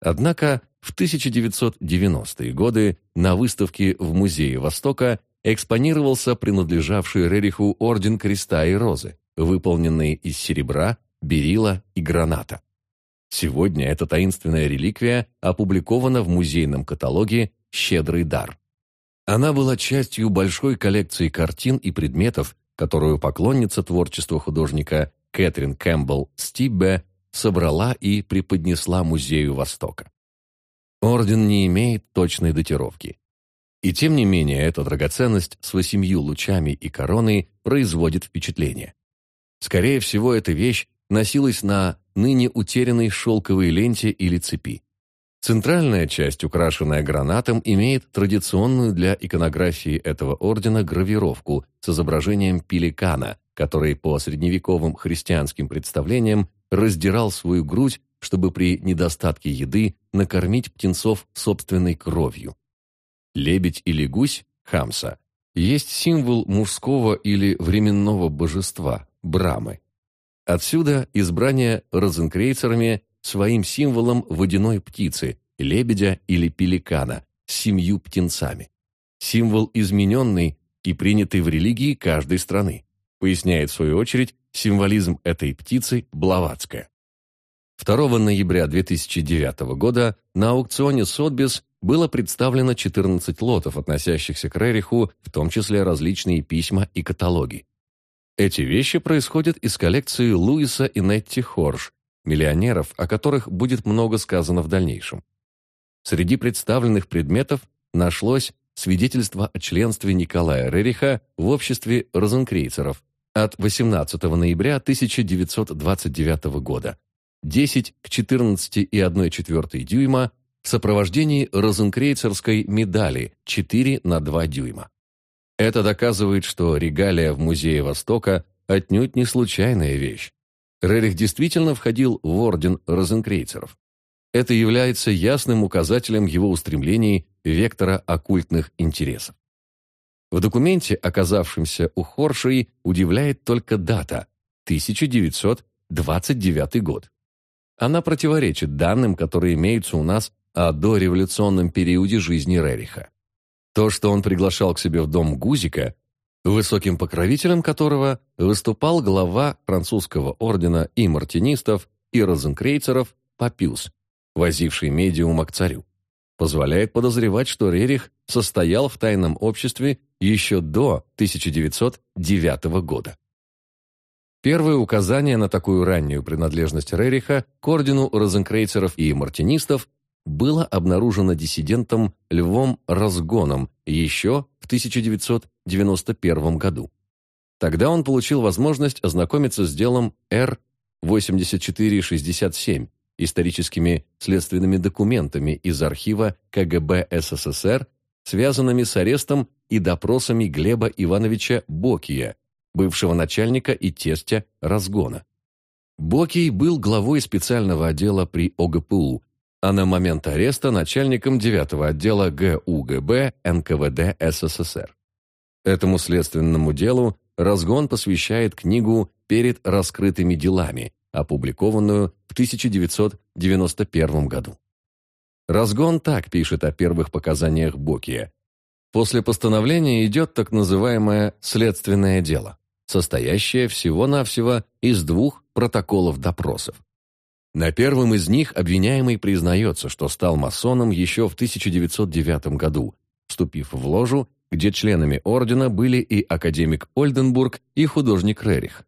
Однако в 1990-е годы на выставке в Музее Востока экспонировался принадлежавший Рериху Орден Креста и Розы, выполненный из серебра, берила и граната. Сегодня эта таинственная реликвия опубликована в музейном каталоге «Щедрый дар». Она была частью большой коллекции картин и предметов, которую поклонница творчества художника Кэтрин Кэмпбелл Стиббе собрала и преподнесла Музею Востока. Орден не имеет точной датировки. И тем не менее, эта драгоценность с восемью лучами и короной производит впечатление. Скорее всего, эта вещь носилась на ныне утерянной шелковой ленте или цепи. Центральная часть, украшенная гранатом, имеет традиционную для иконографии этого ордена гравировку с изображением пеликана, который по средневековым христианским представлениям раздирал свою грудь чтобы при недостатке еды накормить птенцов собственной кровью. Лебедь или гусь, хамса, есть символ мужского или временного божества, Брамы. Отсюда избрание розенкрейцерами своим символом водяной птицы, лебедя или пеликана, с семью птенцами. Символ измененный и принятый в религии каждой страны. Поясняет, в свою очередь, символизм этой птицы Блаватская. 2 ноября 2009 года на аукционе Сотбис было представлено 14 лотов, относящихся к Рериху, в том числе различные письма и каталоги. Эти вещи происходят из коллекции Луиса и Нетти Хорш, миллионеров, о которых будет много сказано в дальнейшем. Среди представленных предметов нашлось свидетельство о членстве Николая Рериха в обществе розенкрейцеров от 18 ноября 1929 года, 10 к 14,1 дюйма в сопровождении розенкрейцерской медали 4 на 2 дюйма. Это доказывает, что регалия в Музее Востока отнюдь не случайная вещь. Рерих действительно входил в орден розенкрейцеров. Это является ясным указателем его устремлений вектора оккультных интересов. В документе, оказавшемся у Хоршей, удивляет только дата – 1929 год. Она противоречит данным, которые имеются у нас о дореволюционном периоде жизни Рериха. То, что он приглашал к себе в дом Гузика, высоким покровителем которого выступал глава французского ордена и мартинистов, и розенкрейцеров Папюс, возивший медиума к царю, позволяет подозревать, что Рерих состоял в тайном обществе еще до 1909 года. Первое указание на такую раннюю принадлежность Рериха к ордену розенкрейцеров и мартинистов было обнаружено диссидентом Львом Разгоном еще в 1991 году. Тогда он получил возможность ознакомиться с делом Р-8467 историческими следственными документами из архива КГБ СССР, связанными с арестом и допросами Глеба Ивановича Бокия, бывшего начальника и тестя разгона. Бокий был главой специального отдела при ОГПУ, а на момент ареста начальником 9 отдела ГУГБ НКВД СССР. Этому следственному делу разгон посвящает книгу «Перед раскрытыми делами», опубликованную в 1991 году. Разгон так пишет о первых показаниях Бокия. После постановления идет так называемое «следственное дело», состоящее всего-навсего из двух протоколов допросов. На первом из них обвиняемый признается, что стал масоном еще в 1909 году, вступив в ложу, где членами ордена были и академик Ольденбург, и художник Рерих.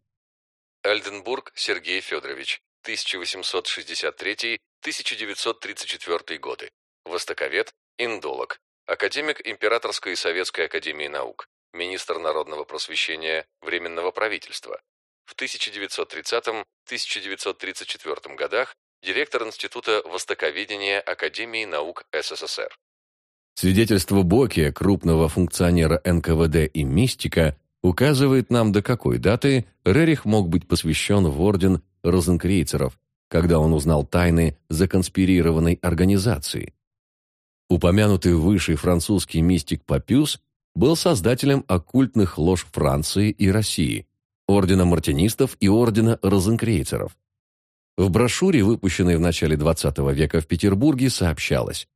Ольденбург Сергей Федорович, 1863-1934 годы. Востоковед, индолог, академик Императорской и Советской Академии Наук, министр народного просвещения Временного правительства, в 1930-1934 годах директор Института Востоковедения Академии наук СССР. Свидетельство Бокия, крупного функционера НКВД и мистика, указывает нам, до какой даты Рерих мог быть посвящен в орден розенкрейцеров, когда он узнал тайны законспирированной организации. Упомянутый выше французский мистик Папюс был создателем оккультных лож Франции и России, ордена мартинистов и ордена розенкрейцеров. В брошюре, выпущенной в начале XX века в Петербурге, сообщалось,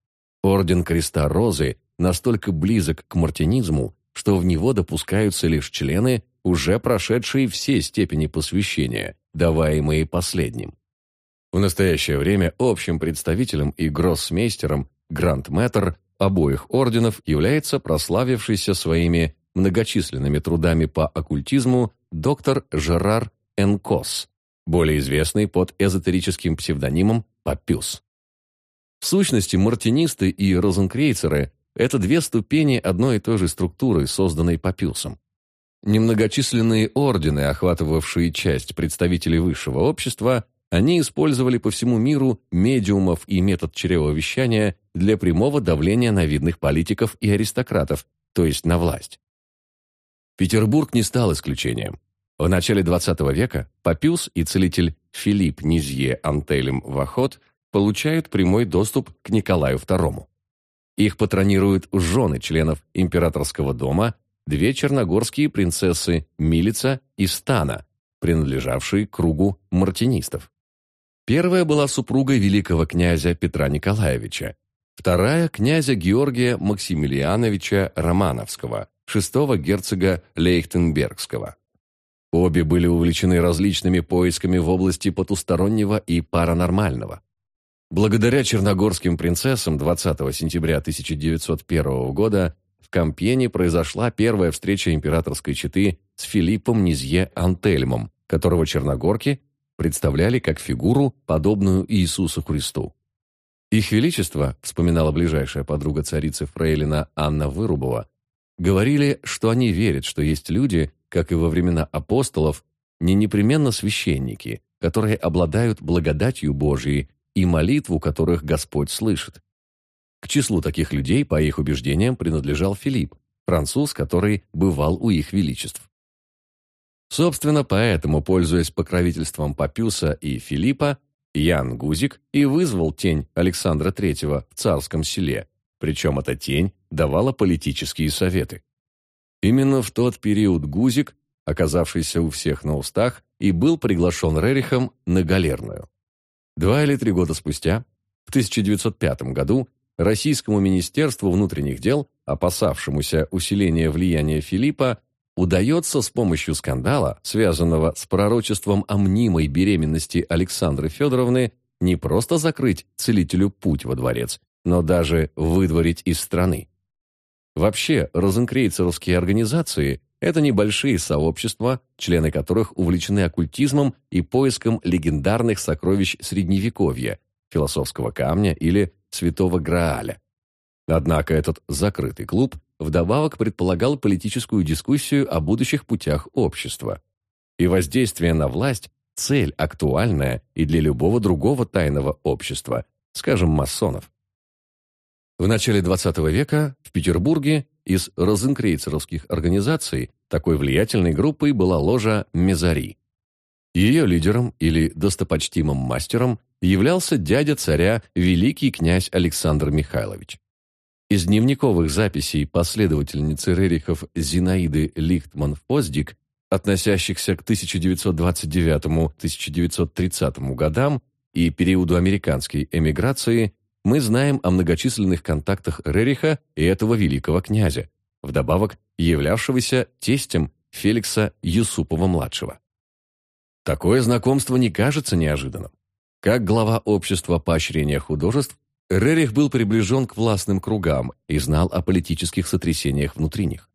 орден Креста Розы настолько близок к мартинизму, что в него допускаются лишь члены, уже прошедшие все степени посвящения, даваемые последним. В настоящее время общим представителем и гроссмейстером гранд-мэтр обоих орденов является прославившийся своими многочисленными трудами по оккультизму доктор Жерар Энкос, более известный под эзотерическим псевдонимом Папюс. В сущности, мартинисты и розенкрейцеры – это две ступени одной и той же структуры, созданной Папюсом. Немногочисленные ордены, охватывавшие часть представителей высшего общества, они использовали по всему миру медиумов и метод чревовещания для прямого давления на видных политиков и аристократов, то есть на власть. Петербург не стал исключением. В начале XX века Папюс и целитель Филипп Низье Антелем Вахот получают прямой доступ к Николаю II. Их патронируют жены членов императорского дома, две черногорские принцессы Милица и Стана, принадлежавшие кругу мартинистов. Первая была супругой великого князя Петра Николаевича, вторая – князя Георгия Максимилиановича Романовского – шестого герцога Лейхтенбергского. Обе были увлечены различными поисками в области потустороннего и паранормального. Благодаря черногорским принцессам 20 сентября 1901 года в Кампьене произошла первая встреча императорской четы с Филиппом Низье Антельмом, которого черногорки представляли как фигуру, подобную Иисусу Христу. Их Величество, вспоминала ближайшая подруга царицы Фрейлина Анна Вырубова, Говорили, что они верят, что есть люди, как и во времена апостолов, не непременно священники, которые обладают благодатью Божией и молитву которых Господь слышит. К числу таких людей, по их убеждениям, принадлежал Филипп, француз, который бывал у их величеств. Собственно, поэтому, пользуясь покровительством Папюса и Филиппа, Ян Гузик и вызвал тень Александра III в царском селе, причем эта тень давала политические советы. Именно в тот период Гузик, оказавшийся у всех на устах, и был приглашен Рерихом на галерную. Два или три года спустя, в 1905 году, Российскому министерству внутренних дел, опасавшемуся усиления влияния Филиппа, удается с помощью скандала, связанного с пророчеством о мнимой беременности Александры Федоровны, не просто закрыть целителю путь во дворец, но даже выдворить из страны. Вообще, розенкрейцеровские организации – это небольшие сообщества, члены которых увлечены оккультизмом и поиском легендарных сокровищ Средневековья, философского камня или святого Грааля. Однако этот закрытый клуб вдобавок предполагал политическую дискуссию о будущих путях общества. И воздействие на власть цель актуальная и для любого другого тайного общества, скажем, масонов. В начале XX века в Петербурге из розенкрейцеровских организаций такой влиятельной группой была ложа «Мезари». Ее лидером или достопочтимым мастером являлся дядя царя, великий князь Александр Михайлович. Из дневниковых записей последовательницы Рерихов Зинаиды Лихтман-Фоздик, относящихся к 1929-1930 годам и периоду американской эмиграции, мы знаем о многочисленных контактах Рериха и этого великого князя, вдобавок являвшегося тестем Феликса Юсупова-младшего. Такое знакомство не кажется неожиданным. Как глава общества поощрения художеств, Рерих был приближен к властным кругам и знал о политических сотрясениях внутри них.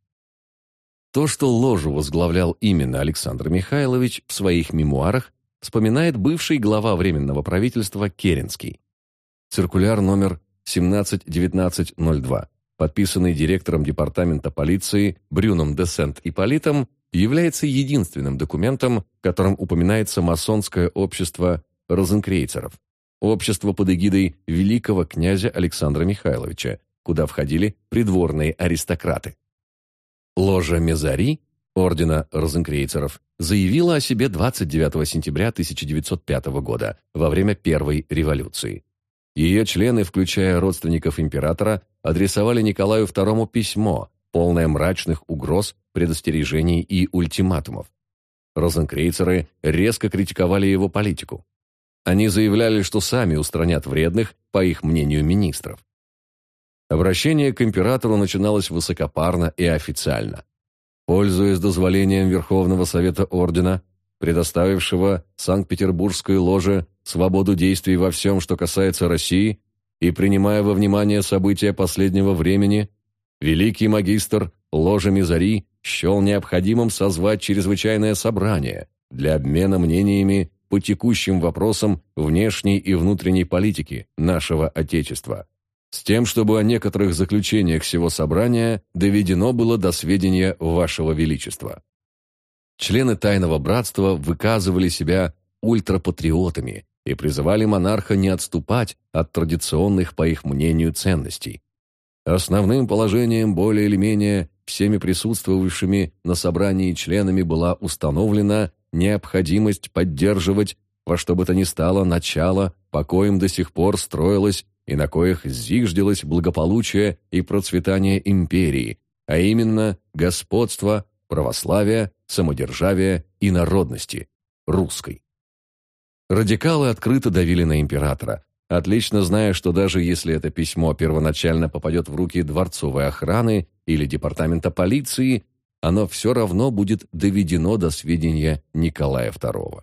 То, что ложу возглавлял именно Александр Михайлович в своих мемуарах, вспоминает бывший глава Временного правительства Керенский. Циркуляр номер 171902, подписанный директором департамента полиции Брюном де Сент-Ипполитом, является единственным документом, в котором упоминается масонское общество розенкрейцеров. Общество под эгидой великого князя Александра Михайловича, куда входили придворные аристократы. Ложа Мезари, ордена розенкрейцеров, заявила о себе 29 сентября 1905 года, во время Первой революции. Ее члены, включая родственников императора, адресовали Николаю II письмо, полное мрачных угроз, предостережений и ультиматумов. Розенкрейцеры резко критиковали его политику. Они заявляли, что сами устранят вредных, по их мнению, министров. Обращение к императору начиналось высокопарно и официально. Пользуясь дозволением Верховного Совета Ордена, предоставившего Санкт-Петербургской ложе свободу действий во всем, что касается России, и принимая во внимание события последнего времени, великий магистр ложи Мизари счел необходимым созвать чрезвычайное собрание для обмена мнениями по текущим вопросам внешней и внутренней политики нашего Отечества, с тем, чтобы о некоторых заключениях всего собрания доведено было до сведения Вашего Величества. Члены Тайного Братства выказывали себя ультрапатриотами и призывали монарха не отступать от традиционных, по их мнению, ценностей. Основным положением более или менее всеми присутствовавшими на собрании членами была установлена необходимость поддерживать во что бы то ни стало начало, по коим до сих пор строилось и на коих зиждилось благополучие и процветание империи, а именно господство, православия, самодержавия и народности, русской. Радикалы открыто давили на императора, отлично зная, что даже если это письмо первоначально попадет в руки дворцовой охраны или департамента полиции, оно все равно будет доведено до сведения Николая II.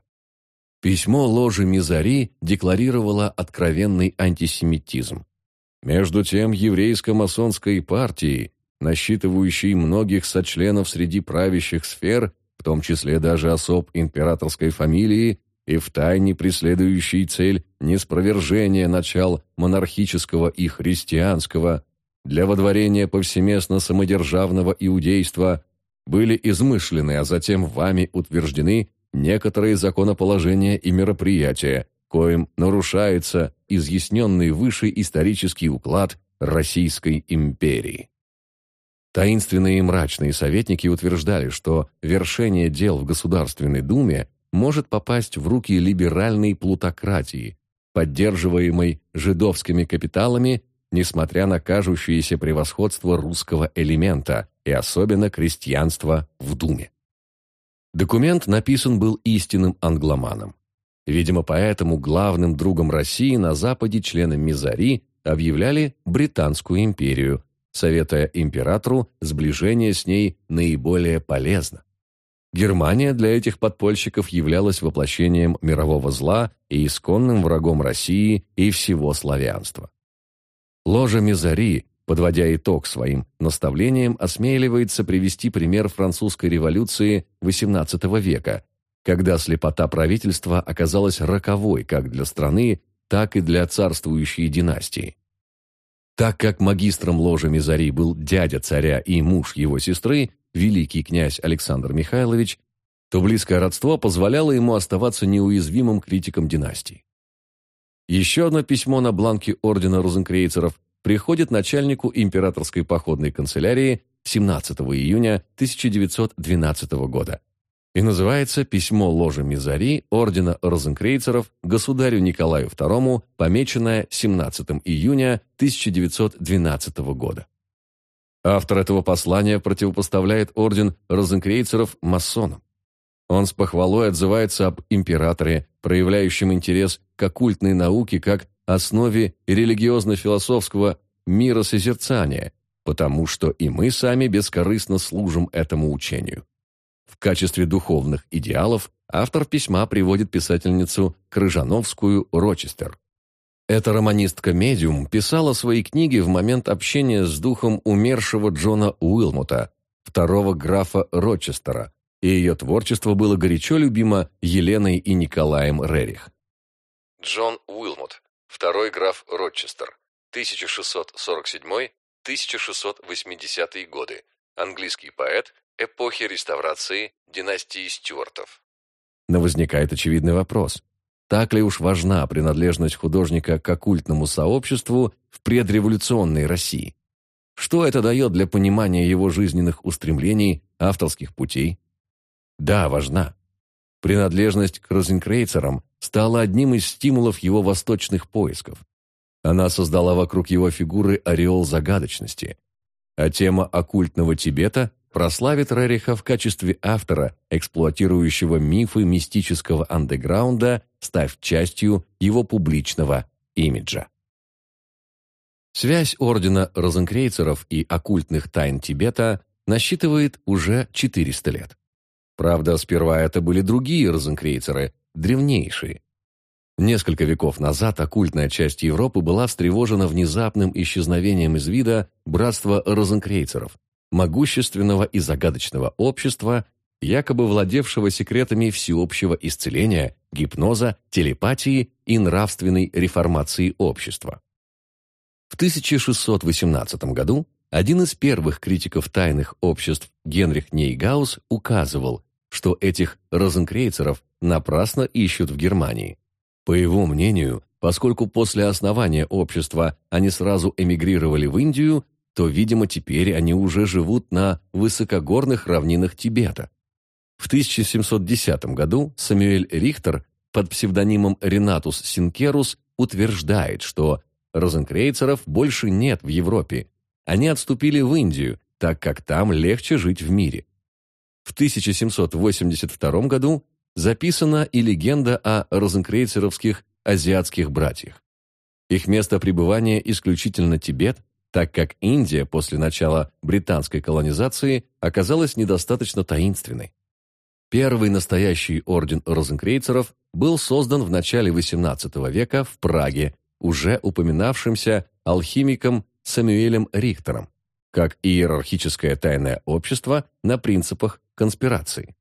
Письмо ложи Мизари декларировало откровенный антисемитизм. Между тем, еврейско-масонской партии, насчитывающей многих сочленов среди правящих сфер, в том числе даже особ императорской фамилии, и втайне преследующей цель неспровержения начал монархического и христианского для водворения повсеместно самодержавного иудейства были измышлены, а затем вами утверждены некоторые законоположения и мероприятия, коим нарушается изъясненный выше исторический уклад Российской империи. Таинственные и мрачные советники утверждали, что вершение дел в Государственной Думе может попасть в руки либеральной плутократии, поддерживаемой жидовскими капиталами, несмотря на кажущееся превосходство русского элемента и особенно крестьянства в Думе. Документ написан был истинным англоманом. Видимо, поэтому главным другом России на Западе члены Мизари объявляли Британскую империю, советуя императору сближение с ней наиболее полезно. Германия для этих подпольщиков являлась воплощением мирового зла и исконным врагом России и всего славянства. Ложа Мизари подводя итог своим наставлениям, осмеливается привести пример французской революции XVIII века, когда слепота правительства оказалась роковой как для страны, так и для царствующей династии. Так как магистром ложи Мизари был дядя царя и муж его сестры, великий князь Александр Михайлович, то близкое родство позволяло ему оставаться неуязвимым критиком династии. Еще одно письмо на бланке ордена розенкрейцеров приходит начальнику императорской походной канцелярии 17 июня 1912 года и называется «Письмо ложи Мизари ордена розенкрейцеров государю Николаю II, помеченное 17 июня 1912 года». Автор этого послания противопоставляет орден розенкрейцеров масонам. Он с похвалой отзывается об императоре, проявляющем интерес к оккультной науке как основе религиозно-философского миросозерцания, потому что и мы сами бескорыстно служим этому учению. В качестве духовных идеалов автор письма приводит писательницу Крыжановскую Рочестер. Эта романистка-медиум писала свои книги в момент общения с духом умершего Джона Уилмота, второго графа Рочестера, и ее творчество было горячо любимо Еленой и Николаем Рерих. Джон Уилмот, второй граф Рочестер, 1647-1680 годы, английский поэт эпохи реставрации династии Стюартов. Но возникает очевидный вопрос. Так ли уж важна принадлежность художника к оккультному сообществу в предреволюционной России? Что это дает для понимания его жизненных устремлений, авторских путей? Да, важна. Принадлежность к розенкрейцерам стала одним из стимулов его восточных поисков. Она создала вокруг его фигуры ореол загадочности, а тема оккультного Тибета прославит Рериха в качестве автора, эксплуатирующего мифы мистического андеграунда, став частью его публичного имиджа. Связь ордена розенкрейцеров и оккультных тайн Тибета насчитывает уже 400 лет. Правда, сперва это были другие розенкрейцеры, древнейшие. Несколько веков назад оккультная часть Европы была встревожена внезапным исчезновением из вида братства розенкрейцеров, могущественного и загадочного общества, якобы владевшего секретами всеобщего исцеления, гипноза, телепатии и нравственной реформации общества. В 1618 году один из первых критиков тайных обществ Генрих Нейгаус указывал, что этих розенкрейцеров напрасно ищут в Германии. По его мнению, поскольку после основания общества они сразу эмигрировали в Индию, то, видимо, теперь они уже живут на высокогорных равнинах Тибета. В 1710 году Самюэль Рихтер под псевдонимом Ренатус Синкерус утверждает, что розенкрейцеров больше нет в Европе. Они отступили в Индию, так как там легче жить в мире. В 1782 году записана и легенда о розенкрейцеровских азиатских братьях. Их место пребывания исключительно Тибет, так как Индия после начала британской колонизации оказалась недостаточно таинственной. Первый настоящий орден розенкрейцеров был создан в начале XVIII века в Праге, уже упоминавшимся алхимиком Самюэлем Рихтером, как иерархическое тайное общество на принципах конспирации.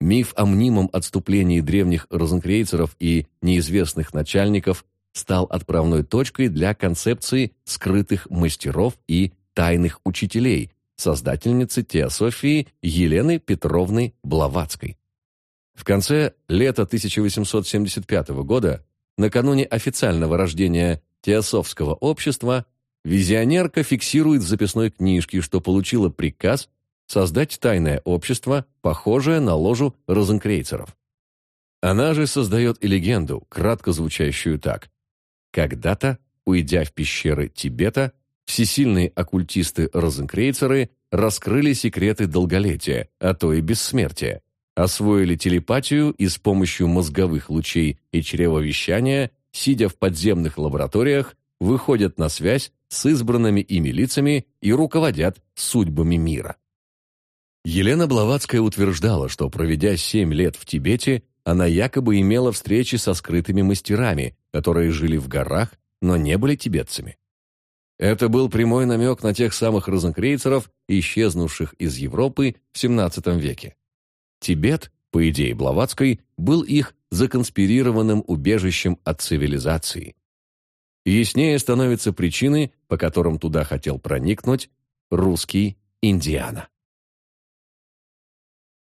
Миф о мнимом отступлении древних розенкрейцеров и неизвестных начальников стал отправной точкой для концепции скрытых мастеров и тайных учителей, создательницы теософии Елены Петровны Блаватской. В конце лета 1875 года, накануне официального рождения Теософского общества, визионерка фиксирует в записной книжке, что получила приказ создать тайное общество, похожее на ложу розенкрейцеров. Она же создает и легенду, кратко звучащую так. Когда-то, уйдя в пещеры Тибета, всесильные оккультисты-розенкрейцеры раскрыли секреты долголетия, а то и бессмертия, освоили телепатию и с помощью мозговых лучей и чревовещания, сидя в подземных лабораториях, выходят на связь с избранными ими лицами и руководят судьбами мира. Елена Блаватская утверждала, что, проведя семь лет в Тибете, она якобы имела встречи со скрытыми мастерами, которые жили в горах, но не были тибетцами. Это был прямой намек на тех самых розенкрейцеров, исчезнувших из Европы в XVII веке. Тибет, по идее Блаватской, был их законспирированным убежищем от цивилизации. Яснее становятся причины, по которым туда хотел проникнуть русский Индиана.